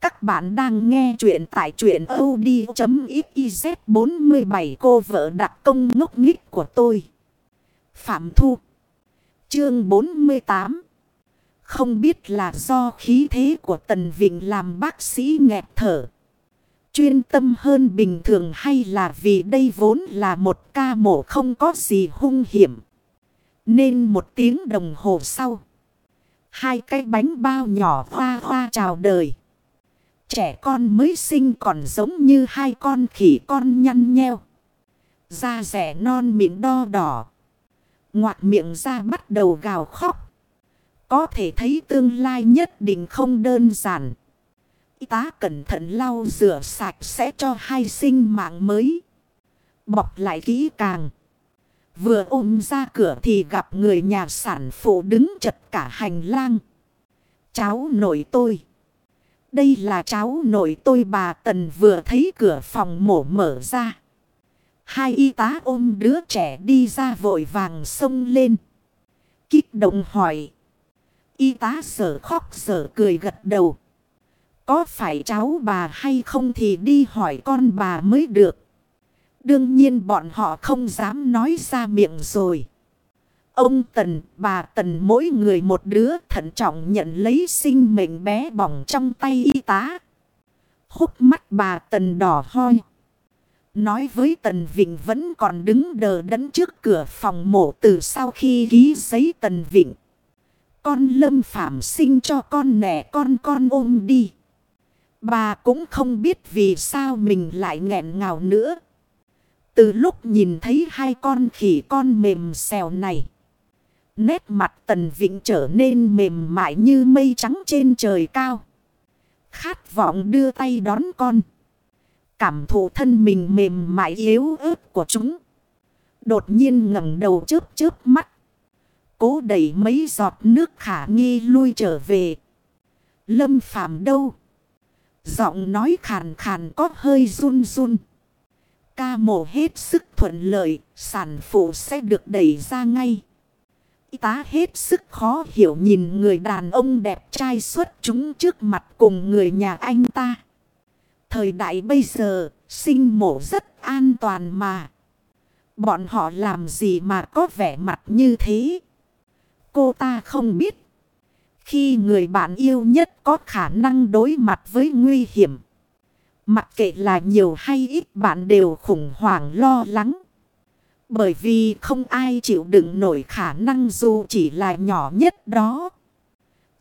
Các bạn đang nghe chuyện tại chuyện od.xyz 47 cô vợ đặc công ngốc nghích của tôi. Phạm Thu, Chương 48 không biết là do khí thế của Tần Vịnh làm bác sĩ nghẹt thở. Chuyên tâm hơn bình thường hay là vì đây vốn là một ca mổ không có gì hung hiểm. Nên một tiếng đồng hồ sau. Hai cái bánh bao nhỏ hoa hoa chào đời. Trẻ con mới sinh còn giống như hai con khỉ con nhăn nheo. Da rẻ non miệng đo đỏ. Ngoạc miệng ra bắt đầu gào khóc. Có thể thấy tương lai nhất định không đơn giản. Y tá cẩn thận lau rửa sạch sẽ cho hai sinh mạng mới. Bọc lại kỹ càng. Vừa ôm ra cửa thì gặp người nhà sản phụ đứng chật cả hành lang. Cháu nội tôi. Đây là cháu nội tôi bà Tần vừa thấy cửa phòng mổ mở ra. Hai y tá ôm đứa trẻ đi ra vội vàng xông lên. Kích động hỏi. Y tá sở khóc sở cười gật đầu. Có phải cháu bà hay không thì đi hỏi con bà mới được. Đương nhiên bọn họ không dám nói ra miệng rồi. Ông Tần, bà Tần mỗi người một đứa thận trọng nhận lấy sinh mệnh bé bỏng trong tay y tá. Hút mắt bà Tần đỏ hoi. Nói với Tần Vịnh vẫn còn đứng đờ đẫn trước cửa phòng mổ từ sau khi ký giấy Tần Vịnh. Con lâm phạm sinh cho con nẻ con con ôm đi. Bà cũng không biết vì sao mình lại nghẹn ngào nữa. Từ lúc nhìn thấy hai con khỉ con mềm xèo này. Nét mặt tần vịnh trở nên mềm mại như mây trắng trên trời cao. Khát vọng đưa tay đón con. Cảm thụ thân mình mềm mại yếu ớt của chúng. Đột nhiên ngẩng đầu chớp chớp mắt. Cố đẩy mấy giọt nước khả nghi lui trở về. Lâm phàm đâu? Giọng nói khàn khàn có hơi run run. Ca mổ hết sức thuận lợi, sản phụ sẽ được đẩy ra ngay. Y tá hết sức khó hiểu nhìn người đàn ông đẹp trai xuất chúng trước mặt cùng người nhà anh ta. Thời đại bây giờ, sinh mổ rất an toàn mà. Bọn họ làm gì mà có vẻ mặt như thế? Cô ta không biết. Khi người bạn yêu nhất có khả năng đối mặt với nguy hiểm. Mặc kệ là nhiều hay ít bạn đều khủng hoảng lo lắng. Bởi vì không ai chịu đựng nổi khả năng dù chỉ là nhỏ nhất đó.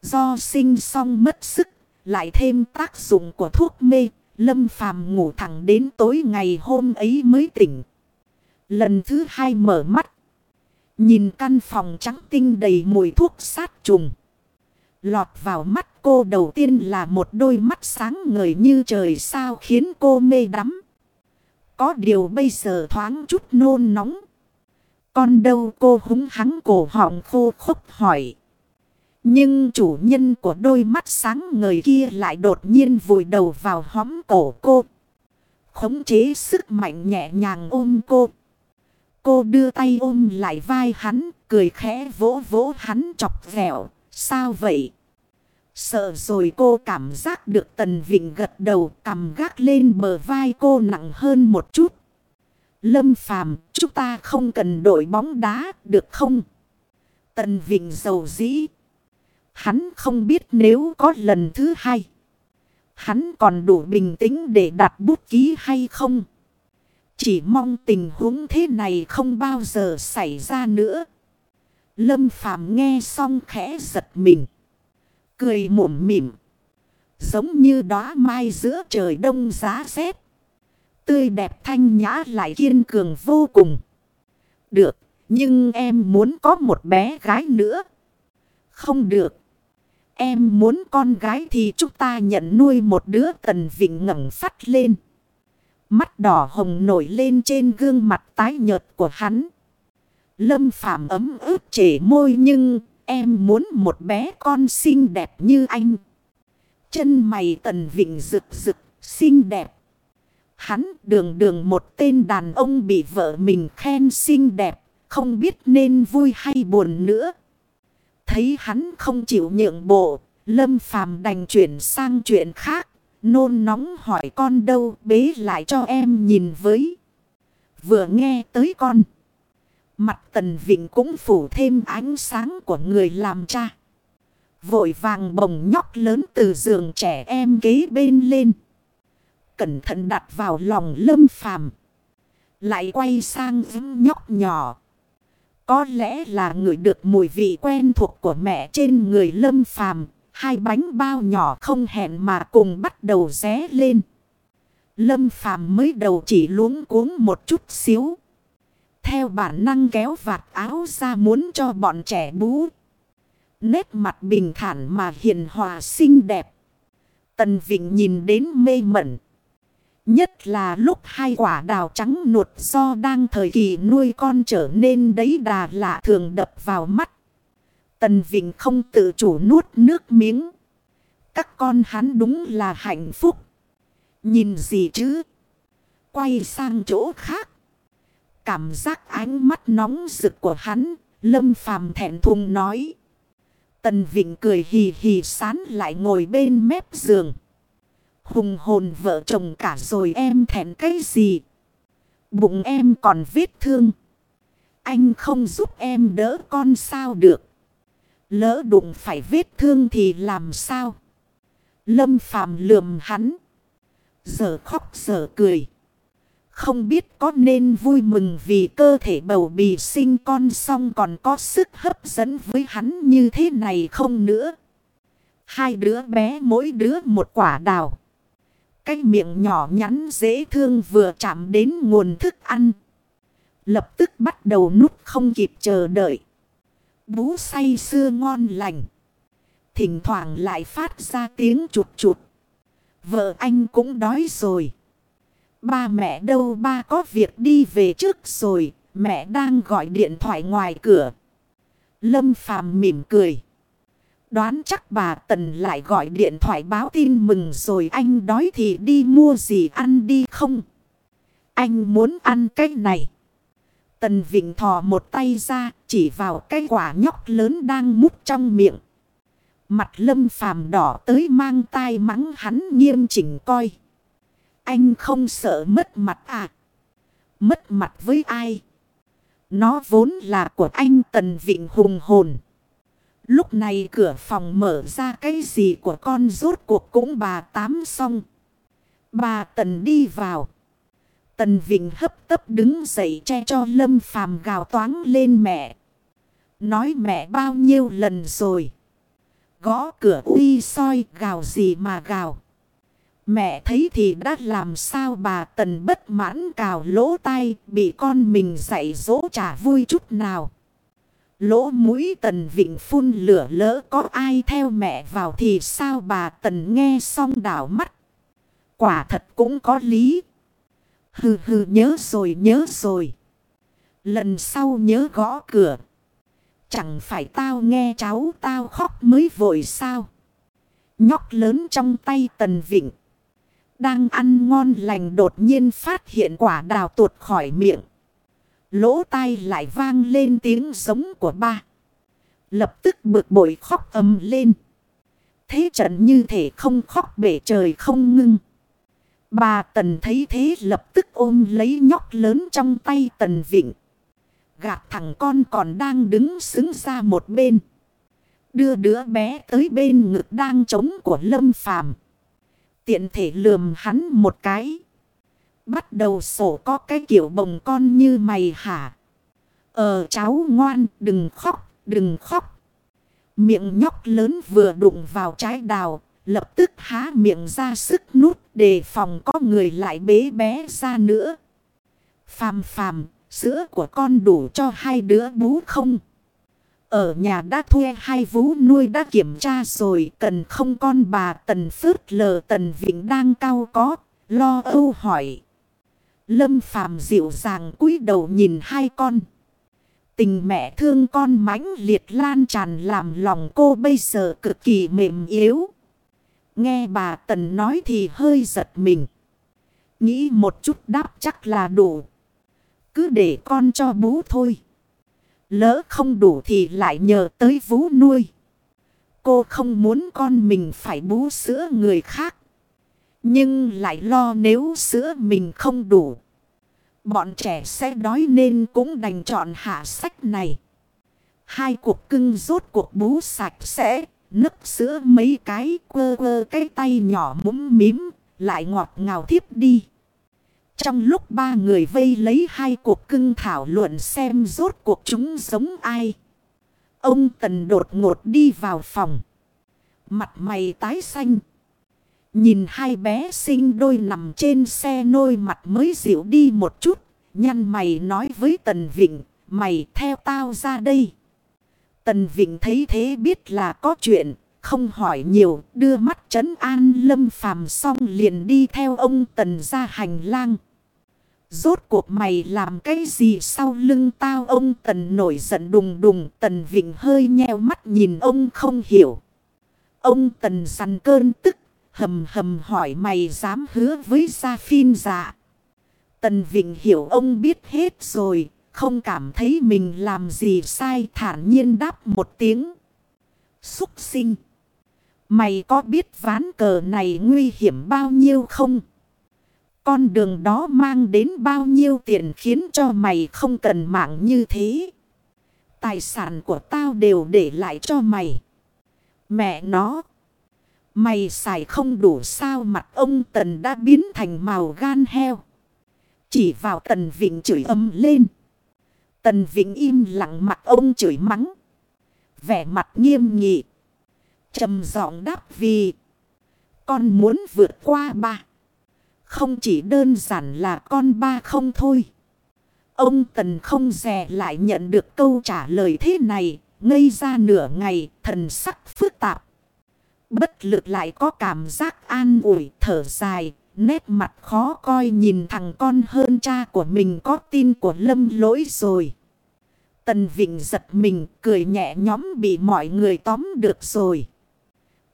Do sinh xong mất sức, lại thêm tác dụng của thuốc mê, Lâm Phàm ngủ thẳng đến tối ngày hôm ấy mới tỉnh. Lần thứ hai mở mắt. Nhìn căn phòng trắng tinh đầy mùi thuốc sát trùng. Lọt vào mắt cô đầu tiên là một đôi mắt sáng ngời như trời sao khiến cô mê đắm. Có điều bây giờ thoáng chút nôn nóng. Con đâu cô húng hắng cổ họng khô khốc hỏi. Nhưng chủ nhân của đôi mắt sáng ngời kia lại đột nhiên vùi đầu vào hóm cổ cô. Khống chế sức mạnh nhẹ nhàng ôm cô. Cô đưa tay ôm lại vai hắn, cười khẽ vỗ vỗ hắn chọc vẹo. Sao vậy? Sợ rồi cô cảm giác được Tần Vịnh gật đầu cầm gác lên bờ vai cô nặng hơn một chút. Lâm Phàm chúng ta không cần đổi bóng đá được không? Tần Vịnh dầu dĩ. Hắn không biết nếu có lần thứ hai. Hắn còn đủ bình tĩnh để đặt bút ký hay không? Chỉ mong tình huống thế này không bao giờ xảy ra nữa. Lâm Phàm nghe xong khẽ giật mình. Cười mủm mỉm. Giống như đóa mai giữa trời đông giá rét. Tươi đẹp thanh nhã lại kiên cường vô cùng. Được, nhưng em muốn có một bé gái nữa. Không được. Em muốn con gái thì chúng ta nhận nuôi một đứa tần vịnh ngẩng phát lên. Mắt đỏ hồng nổi lên trên gương mặt tái nhợt của hắn. Lâm Phạm ấm ướt trễ môi nhưng em muốn một bé con xinh đẹp như anh. Chân mày tần vịnh rực rực, xinh đẹp. Hắn đường đường một tên đàn ông bị vợ mình khen xinh đẹp, không biết nên vui hay buồn nữa. Thấy hắn không chịu nhượng bộ, Lâm Phàm đành chuyển sang chuyện khác. Nôn nóng hỏi con đâu, bế lại cho em nhìn với. Vừa nghe tới con. Mặt Tần Vịnh cũng phủ thêm ánh sáng của người làm cha. Vội vàng bồng nhóc lớn từ giường trẻ em kế bên lên. Cẩn thận đặt vào lòng lâm phàm. Lại quay sang nhóc nhỏ. Có lẽ là người được mùi vị quen thuộc của mẹ trên người lâm phàm. Hai bánh bao nhỏ không hẹn mà cùng bắt đầu ré lên. Lâm phàm mới đầu chỉ luống cuống một chút xíu. Theo bản năng kéo vạt áo ra muốn cho bọn trẻ bú. Nét mặt bình thản mà hiền hòa xinh đẹp. Tần Vịnh nhìn đến mê mẩn. Nhất là lúc hai quả đào trắng nuột do đang thời kỳ nuôi con trở nên đấy đà lạ thường đập vào mắt. Tần Vịnh không tự chủ nuốt nước miếng. Các con hắn đúng là hạnh phúc. Nhìn gì chứ? Quay sang chỗ khác. Cảm giác ánh mắt nóng rực của hắn, lâm phàm thẹn thùng nói. Tần Vịnh cười hì hì sán lại ngồi bên mép giường. Hùng hồn vợ chồng cả rồi em thẹn cái gì? Bụng em còn vết thương. Anh không giúp em đỡ con sao được. Lỡ đụng phải vết thương thì làm sao? Lâm phàm lườm hắn. Giờ khóc giờ cười. Không biết có nên vui mừng vì cơ thể bầu bì sinh con xong còn có sức hấp dẫn với hắn như thế này không nữa. Hai đứa bé mỗi đứa một quả đào. Cái miệng nhỏ nhắn dễ thương vừa chạm đến nguồn thức ăn. Lập tức bắt đầu nút không kịp chờ đợi. Bú say sưa ngon lành. Thỉnh thoảng lại phát ra tiếng chụt chụt. Vợ anh cũng đói rồi. Ba mẹ đâu ba có việc đi về trước rồi. Mẹ đang gọi điện thoại ngoài cửa. Lâm Phàm mỉm cười. Đoán chắc bà Tần lại gọi điện thoại báo tin mừng rồi anh đói thì đi mua gì ăn đi không? Anh muốn ăn cái này. Tần Vịnh thò một tay ra, chỉ vào cái quả nhóc lớn đang mút trong miệng. Mặt lâm phàm đỏ tới mang tai mắng hắn nghiêm chỉnh coi. Anh không sợ mất mặt à? Mất mặt với ai? Nó vốn là của anh Tần Vịnh hùng hồn. Lúc này cửa phòng mở ra cái gì của con rốt cuộc cũng bà tám xong. Bà Tần đi vào. Tần Vịnh hấp tấp đứng dậy che cho Lâm Phàm gào toáng lên mẹ. Nói mẹ bao nhiêu lần rồi. Gõ cửa uy soi gào gì mà gào. Mẹ thấy thì đã làm sao bà Tần bất mãn cào lỗ tai, bị con mình dạy dỗ chả vui chút nào. Lỗ mũi Tần Vịnh phun lửa lỡ có ai theo mẹ vào thì sao bà Tần nghe xong đảo mắt. Quả thật cũng có lý. Hừ hừ, nhớ rồi nhớ rồi. Lần sau nhớ gõ cửa. Chẳng phải tao nghe cháu tao khóc mới vội sao. Nhóc lớn trong tay Tần Vịnh. Đang ăn ngon lành đột nhiên phát hiện quả đào tuột khỏi miệng. Lỗ tai lại vang lên tiếng giống của ba. Lập tức bực bội khóc ầm lên. Thế trận như thể không khóc bể trời không ngưng. Bà Tần thấy thế lập tức ôm lấy nhóc lớn trong tay Tần Vịnh. Gạt thằng con còn đang đứng xứng ra một bên. Đưa đứa bé tới bên ngực đang trống của Lâm Phàm Tiện thể lườm hắn một cái. Bắt đầu sổ có cái kiểu bồng con như mày hả? Ờ cháu ngoan đừng khóc, đừng khóc. Miệng nhóc lớn vừa đụng vào trái đào, lập tức há miệng ra sức nút để phòng có người lại bế bé ra nữa. Phàm phàm, sữa của con đủ cho hai đứa bú không? Ở nhà đã thuê hai vú nuôi đã kiểm tra rồi cần không con bà tần phước lờ tần vĩnh đang cao có, lo âu hỏi. Lâm phàm dịu dàng cúi đầu nhìn hai con. Tình mẹ thương con mãnh liệt lan tràn làm lòng cô bây giờ cực kỳ mềm yếu. Nghe bà Tần nói thì hơi giật mình. Nghĩ một chút đáp chắc là đủ. Cứ để con cho bú thôi. Lỡ không đủ thì lại nhờ tới vú nuôi. Cô không muốn con mình phải bú sữa người khác. Nhưng lại lo nếu sữa mình không đủ. Bọn trẻ sẽ đói nên cũng đành chọn hạ sách này. Hai cuộc cưng rốt cuộc bú sạch sẽ, nấc sữa mấy cái quơ quơ cái tay nhỏ mũm mím, lại ngọt ngào thiếp đi. Trong lúc ba người vây lấy hai cuộc cưng thảo luận xem rốt cuộc chúng giống ai. Ông Tần đột ngột đi vào phòng. Mặt mày tái xanh. Nhìn hai bé sinh đôi nằm trên xe nôi mặt mới dịu đi một chút. Nhăn mày nói với Tần Vịnh, mày theo tao ra đây. Tần Vịnh thấy thế biết là có chuyện, không hỏi nhiều, đưa mắt trấn an lâm phàm xong liền đi theo ông Tần ra hành lang. Rốt cuộc mày làm cái gì sau lưng tao ông Tần nổi giận đùng đùng Tần Vịnh hơi nheo mắt nhìn ông không hiểu. Ông Tần săn cơn tức hầm hầm hỏi mày dám hứa với Gia Phin dạ. Tần Vịnh hiểu ông biết hết rồi, không cảm thấy mình làm gì sai, thản nhiên đáp một tiếng. Xúc sinh. Mày có biết ván cờ này nguy hiểm bao nhiêu không? Con đường đó mang đến bao nhiêu tiền khiến cho mày không cần mạng như thế. Tài sản của tao đều để lại cho mày. Mẹ nó. Mày xài không đủ sao mặt ông Tần đã biến thành màu gan heo. Chỉ vào Tần Vịnh chửi âm lên. Tần vĩnh im lặng mặt ông chửi mắng. Vẻ mặt nghiêm nghị. trầm giọng đáp vì. Con muốn vượt qua ba. Không chỉ đơn giản là con ba không thôi. Ông Tần không dè lại nhận được câu trả lời thế này. Ngây ra nửa ngày, thần sắc phức tạp. Bất lực lại có cảm giác an ủi, thở dài. Nét mặt khó coi nhìn thằng con hơn cha của mình có tin của lâm lỗi rồi. Tần Vịnh giật mình cười nhẹ nhóm bị mọi người tóm được rồi.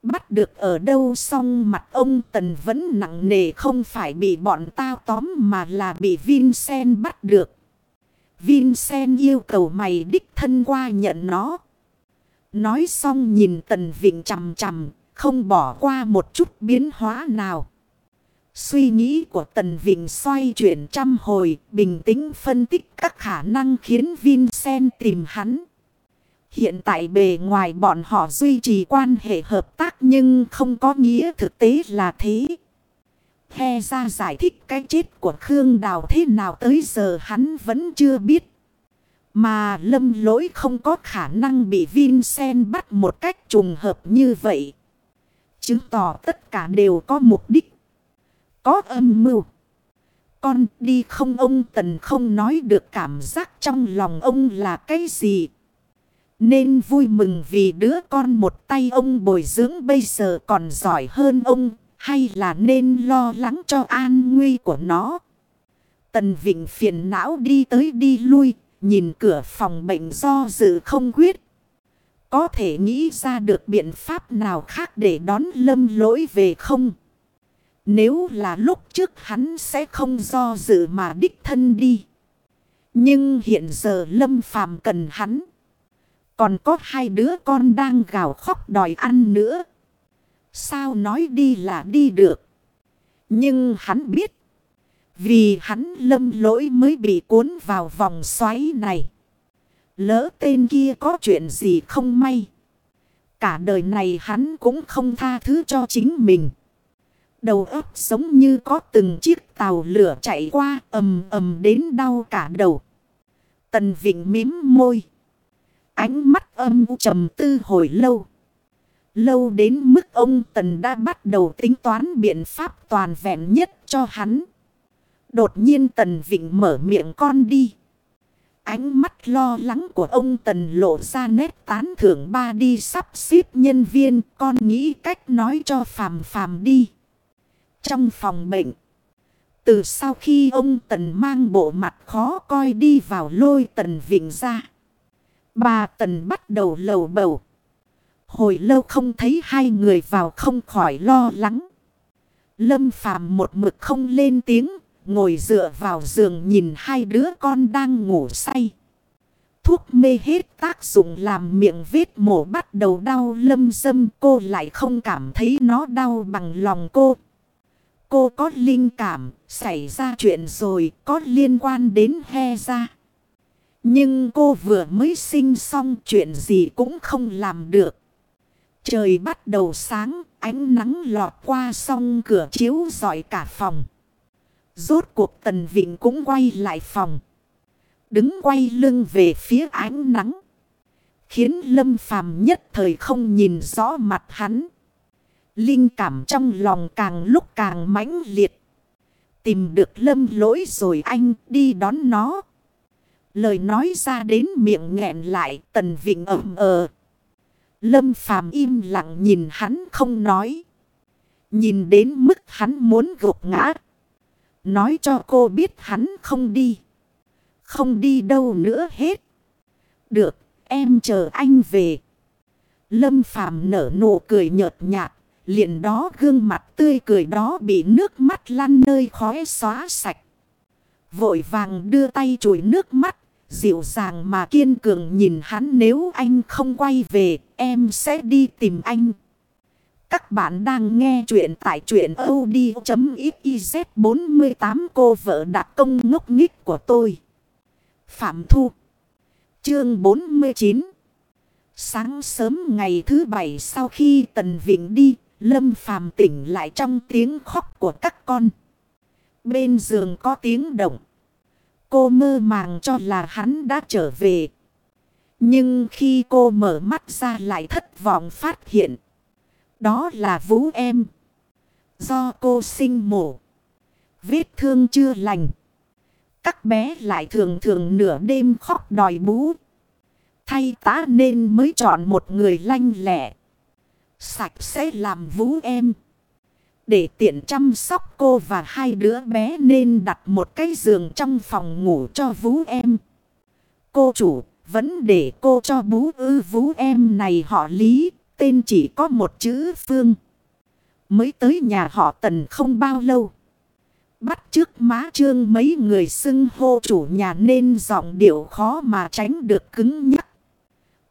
Bắt được ở đâu xong mặt ông Tần vẫn nặng nề không phải bị bọn tao tóm mà là bị Vincent bắt được. Vincent yêu cầu mày đích thân qua nhận nó. Nói xong nhìn Tần Vịnh chằm chằm, không bỏ qua một chút biến hóa nào. Suy nghĩ của Tần Vịnh xoay chuyển trăm hồi, bình tĩnh phân tích các khả năng khiến Vincent tìm hắn. Hiện tại bề ngoài bọn họ duy trì quan hệ hợp tác nhưng không có nghĩa thực tế là thế. He ra giải thích cái chết của Khương Đào thế nào tới giờ hắn vẫn chưa biết. Mà lâm lỗi không có khả năng bị Vincent bắt một cách trùng hợp như vậy. Chứng tỏ tất cả đều có mục đích. Có âm mưu. Con đi không ông Tần không nói được cảm giác trong lòng ông là cái gì. Nên vui mừng vì đứa con một tay ông bồi dưỡng bây giờ còn giỏi hơn ông. Hay là nên lo lắng cho an nguy của nó. Tần Vịnh phiền não đi tới đi lui. Nhìn cửa phòng bệnh do dự không quyết. Có thể nghĩ ra được biện pháp nào khác để đón lâm lỗi về không? Nếu là lúc trước hắn sẽ không do dự mà đích thân đi. Nhưng hiện giờ lâm phàm cần hắn. Còn có hai đứa con đang gào khóc đòi ăn nữa. Sao nói đi là đi được. Nhưng hắn biết. Vì hắn lâm lỗi mới bị cuốn vào vòng xoáy này. Lỡ tên kia có chuyện gì không may. Cả đời này hắn cũng không tha thứ cho chính mình. Đầu óc giống như có từng chiếc tàu lửa chạy qua ầm ầm đến đau cả đầu. Tần Vịnh mím môi. Ánh mắt âm trầm tư hồi lâu. Lâu đến mức ông Tần đã bắt đầu tính toán biện pháp toàn vẹn nhất cho hắn. Đột nhiên Tần Vịnh mở miệng con đi. Ánh mắt lo lắng của ông Tần lộ ra nét tán thưởng ba đi sắp xếp nhân viên, con nghĩ cách nói cho phàm phàm đi. Trong phòng bệnh. Từ sau khi ông Tần mang bộ mặt khó coi đi vào lôi Tần Vịnh ra. Bà Tần bắt đầu lầu bầu. Hồi lâu không thấy hai người vào không khỏi lo lắng. Lâm Phàm một mực không lên tiếng, ngồi dựa vào giường nhìn hai đứa con đang ngủ say. Thuốc mê hết tác dụng làm miệng vết mổ bắt đầu đau lâm dâm cô lại không cảm thấy nó đau bằng lòng cô. Cô có linh cảm, xảy ra chuyện rồi, có liên quan đến he ra. Nhưng cô vừa mới sinh xong chuyện gì cũng không làm được. Trời bắt đầu sáng, ánh nắng lọt qua song cửa chiếu dọi cả phòng. Rốt cuộc Tần Vịnh cũng quay lại phòng. Đứng quay lưng về phía ánh nắng. Khiến Lâm Phàm nhất thời không nhìn rõ mặt hắn. Linh cảm trong lòng càng lúc càng mãnh liệt. Tìm được lâm lỗi rồi anh đi đón nó. Lời nói ra đến miệng nghẹn lại tần vịnh ẩm ờ. Lâm phàm im lặng nhìn hắn không nói. Nhìn đến mức hắn muốn gục ngã. Nói cho cô biết hắn không đi. Không đi đâu nữa hết. Được, em chờ anh về. Lâm phàm nở nụ cười nhợt nhạt. Liền đó gương mặt tươi cười đó bị nước mắt lăn nơi khói xóa sạch. Vội vàng đưa tay chùi nước mắt. Dịu dàng mà kiên cường nhìn hắn nếu anh không quay về em sẽ đi tìm anh. Các bạn đang nghe chuyện tại chuyện od.xyz 48 cô vợ đặc công ngốc nghích của tôi. Phạm Thu Chương 49 Sáng sớm ngày thứ bảy sau khi Tần Vịnh đi, Lâm Phàm tỉnh lại trong tiếng khóc của các con. Bên giường có tiếng động. Cô mơ màng cho là hắn đã trở về. Nhưng khi cô mở mắt ra lại thất vọng phát hiện. Đó là Vũ em. Do cô sinh mổ. Vết thương chưa lành. Các bé lại thường thường nửa đêm khóc đòi bú. Thay tá nên mới chọn một người lanh lẹ. Sạch sẽ làm Vũ em. Để tiện chăm sóc cô và hai đứa bé nên đặt một cái giường trong phòng ngủ cho Vũ em. Cô chủ vẫn để cô cho bú ư Vũ em này họ Lý, tên chỉ có một chữ Phương. Mới tới nhà họ Tần không bao lâu. Bắt trước má trương mấy người xưng hô chủ nhà nên giọng điệu khó mà tránh được cứng nhắc.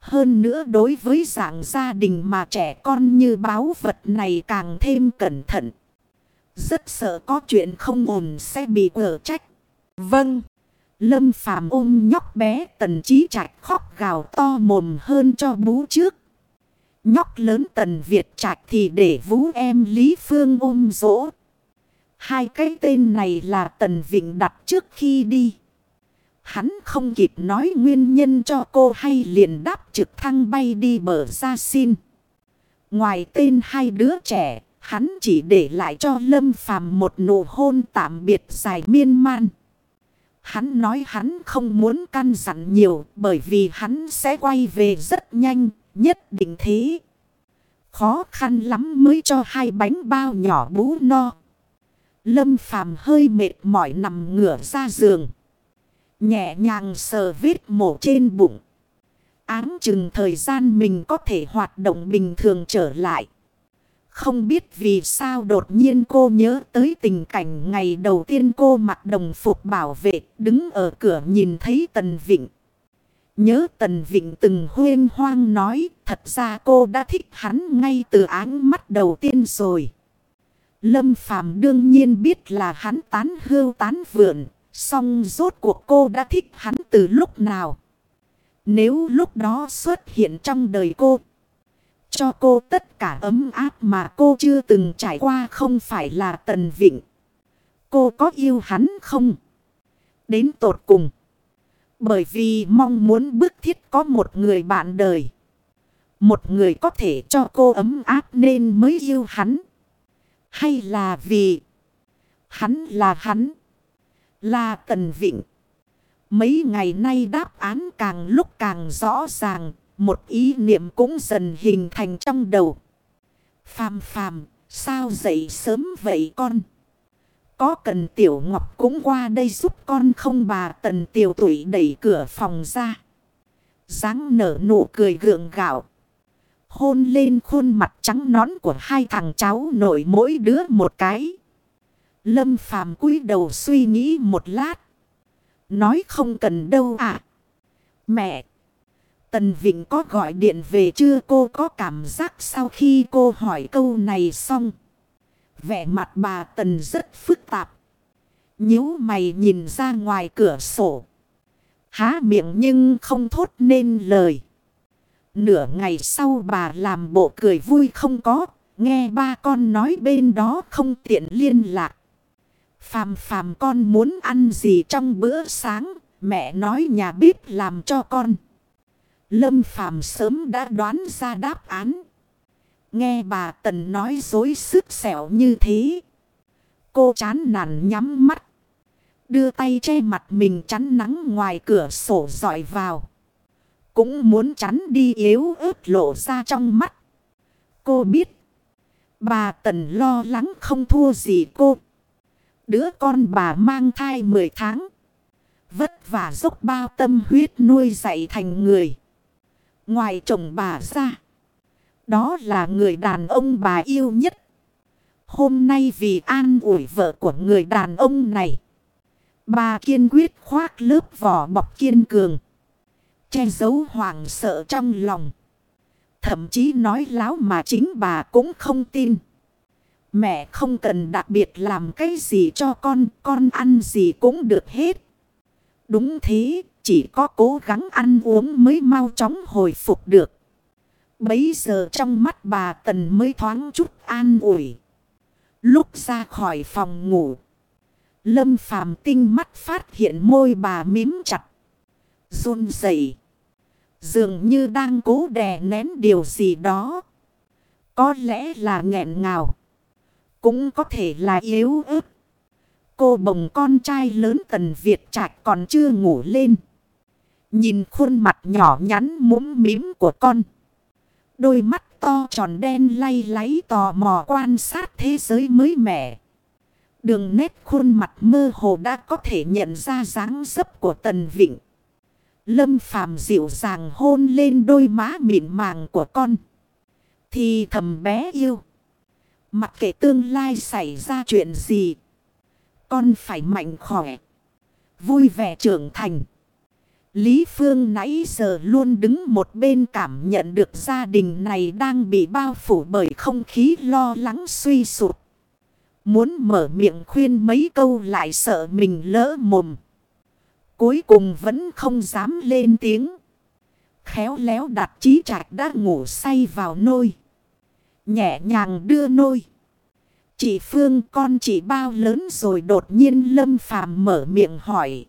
Hơn nữa đối với dạng gia đình mà trẻ con như báo vật này càng thêm cẩn thận. Rất sợ có chuyện không ổn sẽ bị quở trách. Vâng. Lâm phàm ôm nhóc bé tần trí trạch khóc gào to mồm hơn cho bú trước. Nhóc lớn tần Việt trạch thì để vũ em Lý Phương ôm dỗ. Hai cái tên này là tần Vịnh đặt trước khi đi. Hắn không kịp nói nguyên nhân cho cô hay liền đáp trực thăng bay đi bờ ra xin. Ngoài tên hai đứa trẻ, hắn chỉ để lại cho Lâm Phàm một nụ hôn tạm biệt dài miên man. Hắn nói hắn không muốn căn dặn nhiều bởi vì hắn sẽ quay về rất nhanh, nhất định thế. Khó khăn lắm mới cho hai bánh bao nhỏ bú no. Lâm Phàm hơi mệt mỏi nằm ngửa ra giường. Nhẹ nhàng sờ vết mổ trên bụng. Áng chừng thời gian mình có thể hoạt động bình thường trở lại. Không biết vì sao đột nhiên cô nhớ tới tình cảnh ngày đầu tiên cô mặc đồng phục bảo vệ đứng ở cửa nhìn thấy Tần Vịnh. Nhớ Tần Vịnh từng huyên hoang nói thật ra cô đã thích hắn ngay từ áng mắt đầu tiên rồi. Lâm Phàm đương nhiên biết là hắn tán hưu tán vượn, song rốt cuộc cô đã thích hắn từ lúc nào. Nếu lúc đó xuất hiện trong đời cô, cho cô tất cả ấm áp mà cô chưa từng trải qua không phải là Tần Vịnh. Cô có yêu hắn không? Đến tột cùng. Bởi vì mong muốn bức thiết có một người bạn đời. Một người có thể cho cô ấm áp nên mới yêu hắn. Hay là vì hắn là hắn. Là Tần Vịnh. Mấy ngày nay đáp án càng lúc càng rõ ràng. Một ý niệm cũng dần hình thành trong đầu. Phàm phàm, sao dậy sớm vậy con? Có cần Tiểu Ngọc cũng qua đây giúp con không bà Tần Tiểu Tuổi đẩy cửa phòng ra. dáng nở nụ cười gượng gạo. Hôn lên khuôn mặt trắng nón của hai thằng cháu nội mỗi đứa một cái. Lâm phàm cúi đầu suy nghĩ một lát. Nói không cần đâu à. Mẹ! Tần Vịnh có gọi điện về chưa cô có cảm giác sau khi cô hỏi câu này xong. Vẻ mặt bà Tần rất phức tạp. nhíu mày nhìn ra ngoài cửa sổ. Há miệng nhưng không thốt nên lời. Nửa ngày sau bà làm bộ cười vui không có. Nghe ba con nói bên đó không tiện liên lạc. Phàm phàm con muốn ăn gì trong bữa sáng. Mẹ nói nhà bếp làm cho con. Lâm phàm sớm đã đoán ra đáp án. Nghe bà Tần nói dối sức sẹo như thế. Cô chán nản nhắm mắt. Đưa tay che mặt mình chắn nắng ngoài cửa sổ dọi vào. Cũng muốn chắn đi yếu ớt lộ ra trong mắt. Cô biết. Bà Tần lo lắng không thua gì cô. Đứa con bà mang thai 10 tháng. Vất vả dốc bao tâm huyết nuôi dạy thành người. Ngoài chồng bà ra. Đó là người đàn ông bà yêu nhất. Hôm nay vì an ủi vợ của người đàn ông này. Bà kiên quyết khoác lớp vỏ bọc kiên cường. Che giấu hoàng sợ trong lòng. Thậm chí nói láo mà chính bà cũng không tin. Mẹ không cần đặc biệt làm cái gì cho con, con ăn gì cũng được hết. Đúng thế, chỉ có cố gắng ăn uống mới mau chóng hồi phục được. Bấy giờ trong mắt bà Tần mới thoáng chút an ủi. Lúc ra khỏi phòng ngủ. Lâm phàm tinh mắt phát hiện môi bà mím chặt. run rẩy Dường như đang cố đè nén điều gì đó. Có lẽ là nghẹn ngào. Cũng có thể là yếu ớt. Cô bồng con trai lớn tần Việt Trạch còn chưa ngủ lên. Nhìn khuôn mặt nhỏ nhắn mũm mím của con. Đôi mắt to tròn đen lay láy tò mò quan sát thế giới mới mẻ. Đường nét khuôn mặt mơ hồ đã có thể nhận ra dáng dấp của Tần Vịnh. Lâm phàm dịu dàng hôn lên đôi má mịn màng của con. Thì thầm bé yêu. Mặc kệ tương lai xảy ra chuyện gì. Con phải mạnh khỏe. Vui vẻ trưởng thành. Lý Phương nãy giờ luôn đứng một bên cảm nhận được gia đình này đang bị bao phủ bởi không khí lo lắng suy sụp. Muốn mở miệng khuyên mấy câu lại sợ mình lỡ mồm. Cuối cùng vẫn không dám lên tiếng. Khéo léo đặt trí trạch đã ngủ say vào nôi. Nhẹ nhàng đưa nôi. Chị Phương con chị bao lớn rồi đột nhiên Lâm Phàm mở miệng hỏi.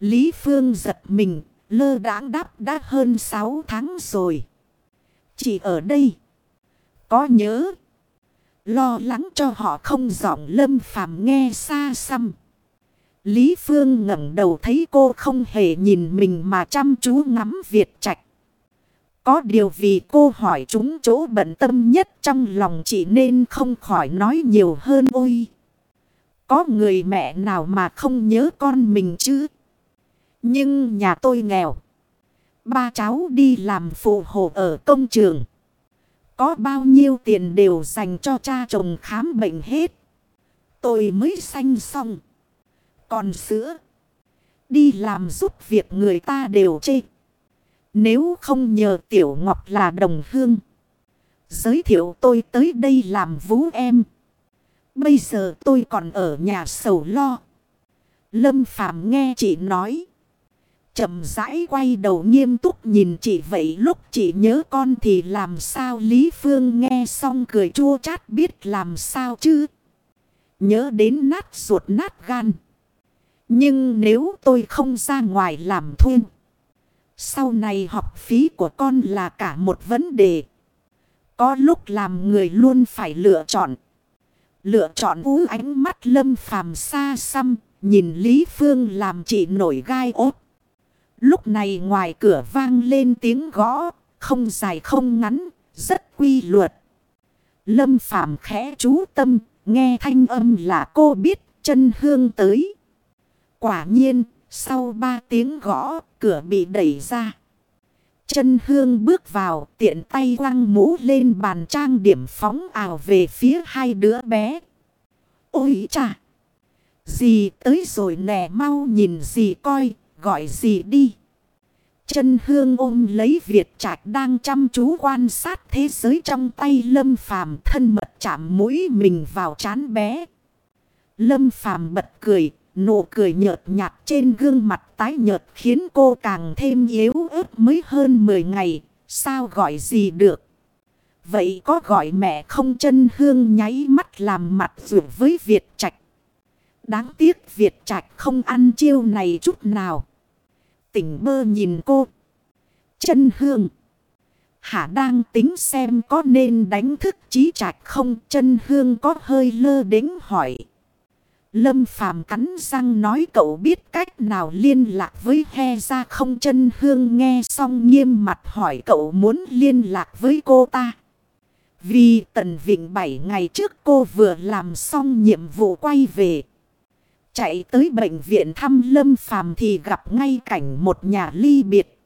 Lý Phương giật mình, lơ đãng đáp đã hơn 6 tháng rồi. Chị ở đây. Có nhớ. Lo lắng cho họ không giọng Lâm Phàm nghe xa xăm. Lý Phương ngẩng đầu thấy cô không hề nhìn mình mà chăm chú ngắm Việt Trạch. Có điều vì cô hỏi chúng chỗ bận tâm nhất trong lòng chị nên không khỏi nói nhiều hơn ôi. Có người mẹ nào mà không nhớ con mình chứ? Nhưng nhà tôi nghèo. Ba cháu đi làm phụ hộ ở công trường. Có bao nhiêu tiền đều dành cho cha chồng khám bệnh hết. Tôi mới sanh xong. Còn sữa. Đi làm giúp việc người ta đều chê. Nếu không nhờ Tiểu Ngọc là đồng hương. Giới thiệu tôi tới đây làm vú em. Bây giờ tôi còn ở nhà sầu lo. Lâm phàm nghe chị nói. chậm rãi quay đầu nghiêm túc nhìn chị vậy lúc chị nhớ con thì làm sao Lý Phương nghe xong cười chua chát biết làm sao chứ. Nhớ đến nát ruột nát gan. Nhưng nếu tôi không ra ngoài làm thuê. Sau này học phí của con là cả một vấn đề. Có lúc làm người luôn phải lựa chọn. Lựa chọn ú ánh mắt lâm phàm xa xăm. Nhìn Lý Phương làm chị nổi gai ốt. Lúc này ngoài cửa vang lên tiếng gõ. Không dài không ngắn. Rất quy luật. Lâm phàm khẽ chú tâm. Nghe thanh âm là cô biết chân hương tới. Quả nhiên, sau ba tiếng gõ, cửa bị đẩy ra. Chân hương bước vào, tiện tay quăng mũ lên bàn trang điểm phóng ảo về phía hai đứa bé. Ôi chà! Dì tới rồi nè mau nhìn dì coi, gọi dì đi. Chân hương ôm lấy Việt Trạch đang chăm chú quan sát thế giới trong tay Lâm Phàm thân mật chạm mũi mình vào chán bé. Lâm Phàm bật cười, nụ cười nhợt nhạt trên gương mặt tái nhợt khiến cô càng thêm yếu ớt mới hơn 10 ngày, sao gọi gì được. Vậy có gọi mẹ không chân hương nháy mắt làm mặt rượu với Việt Trạch. Đáng tiếc Việt Trạch không ăn chiêu này chút nào. Tỉnh bơ nhìn cô. Chân hương. Hả đang tính xem có nên đánh thức trí trạch không chân hương có hơi lơ đến hỏi. Lâm phàm cắn răng nói cậu biết cách nào liên lạc với he ra không chân hương nghe xong nghiêm mặt hỏi cậu muốn liên lạc với cô ta. Vì tần vịnh 7 ngày trước cô vừa làm xong nhiệm vụ quay về. Chạy tới bệnh viện thăm Lâm Phàm thì gặp ngay cảnh một nhà ly biệt.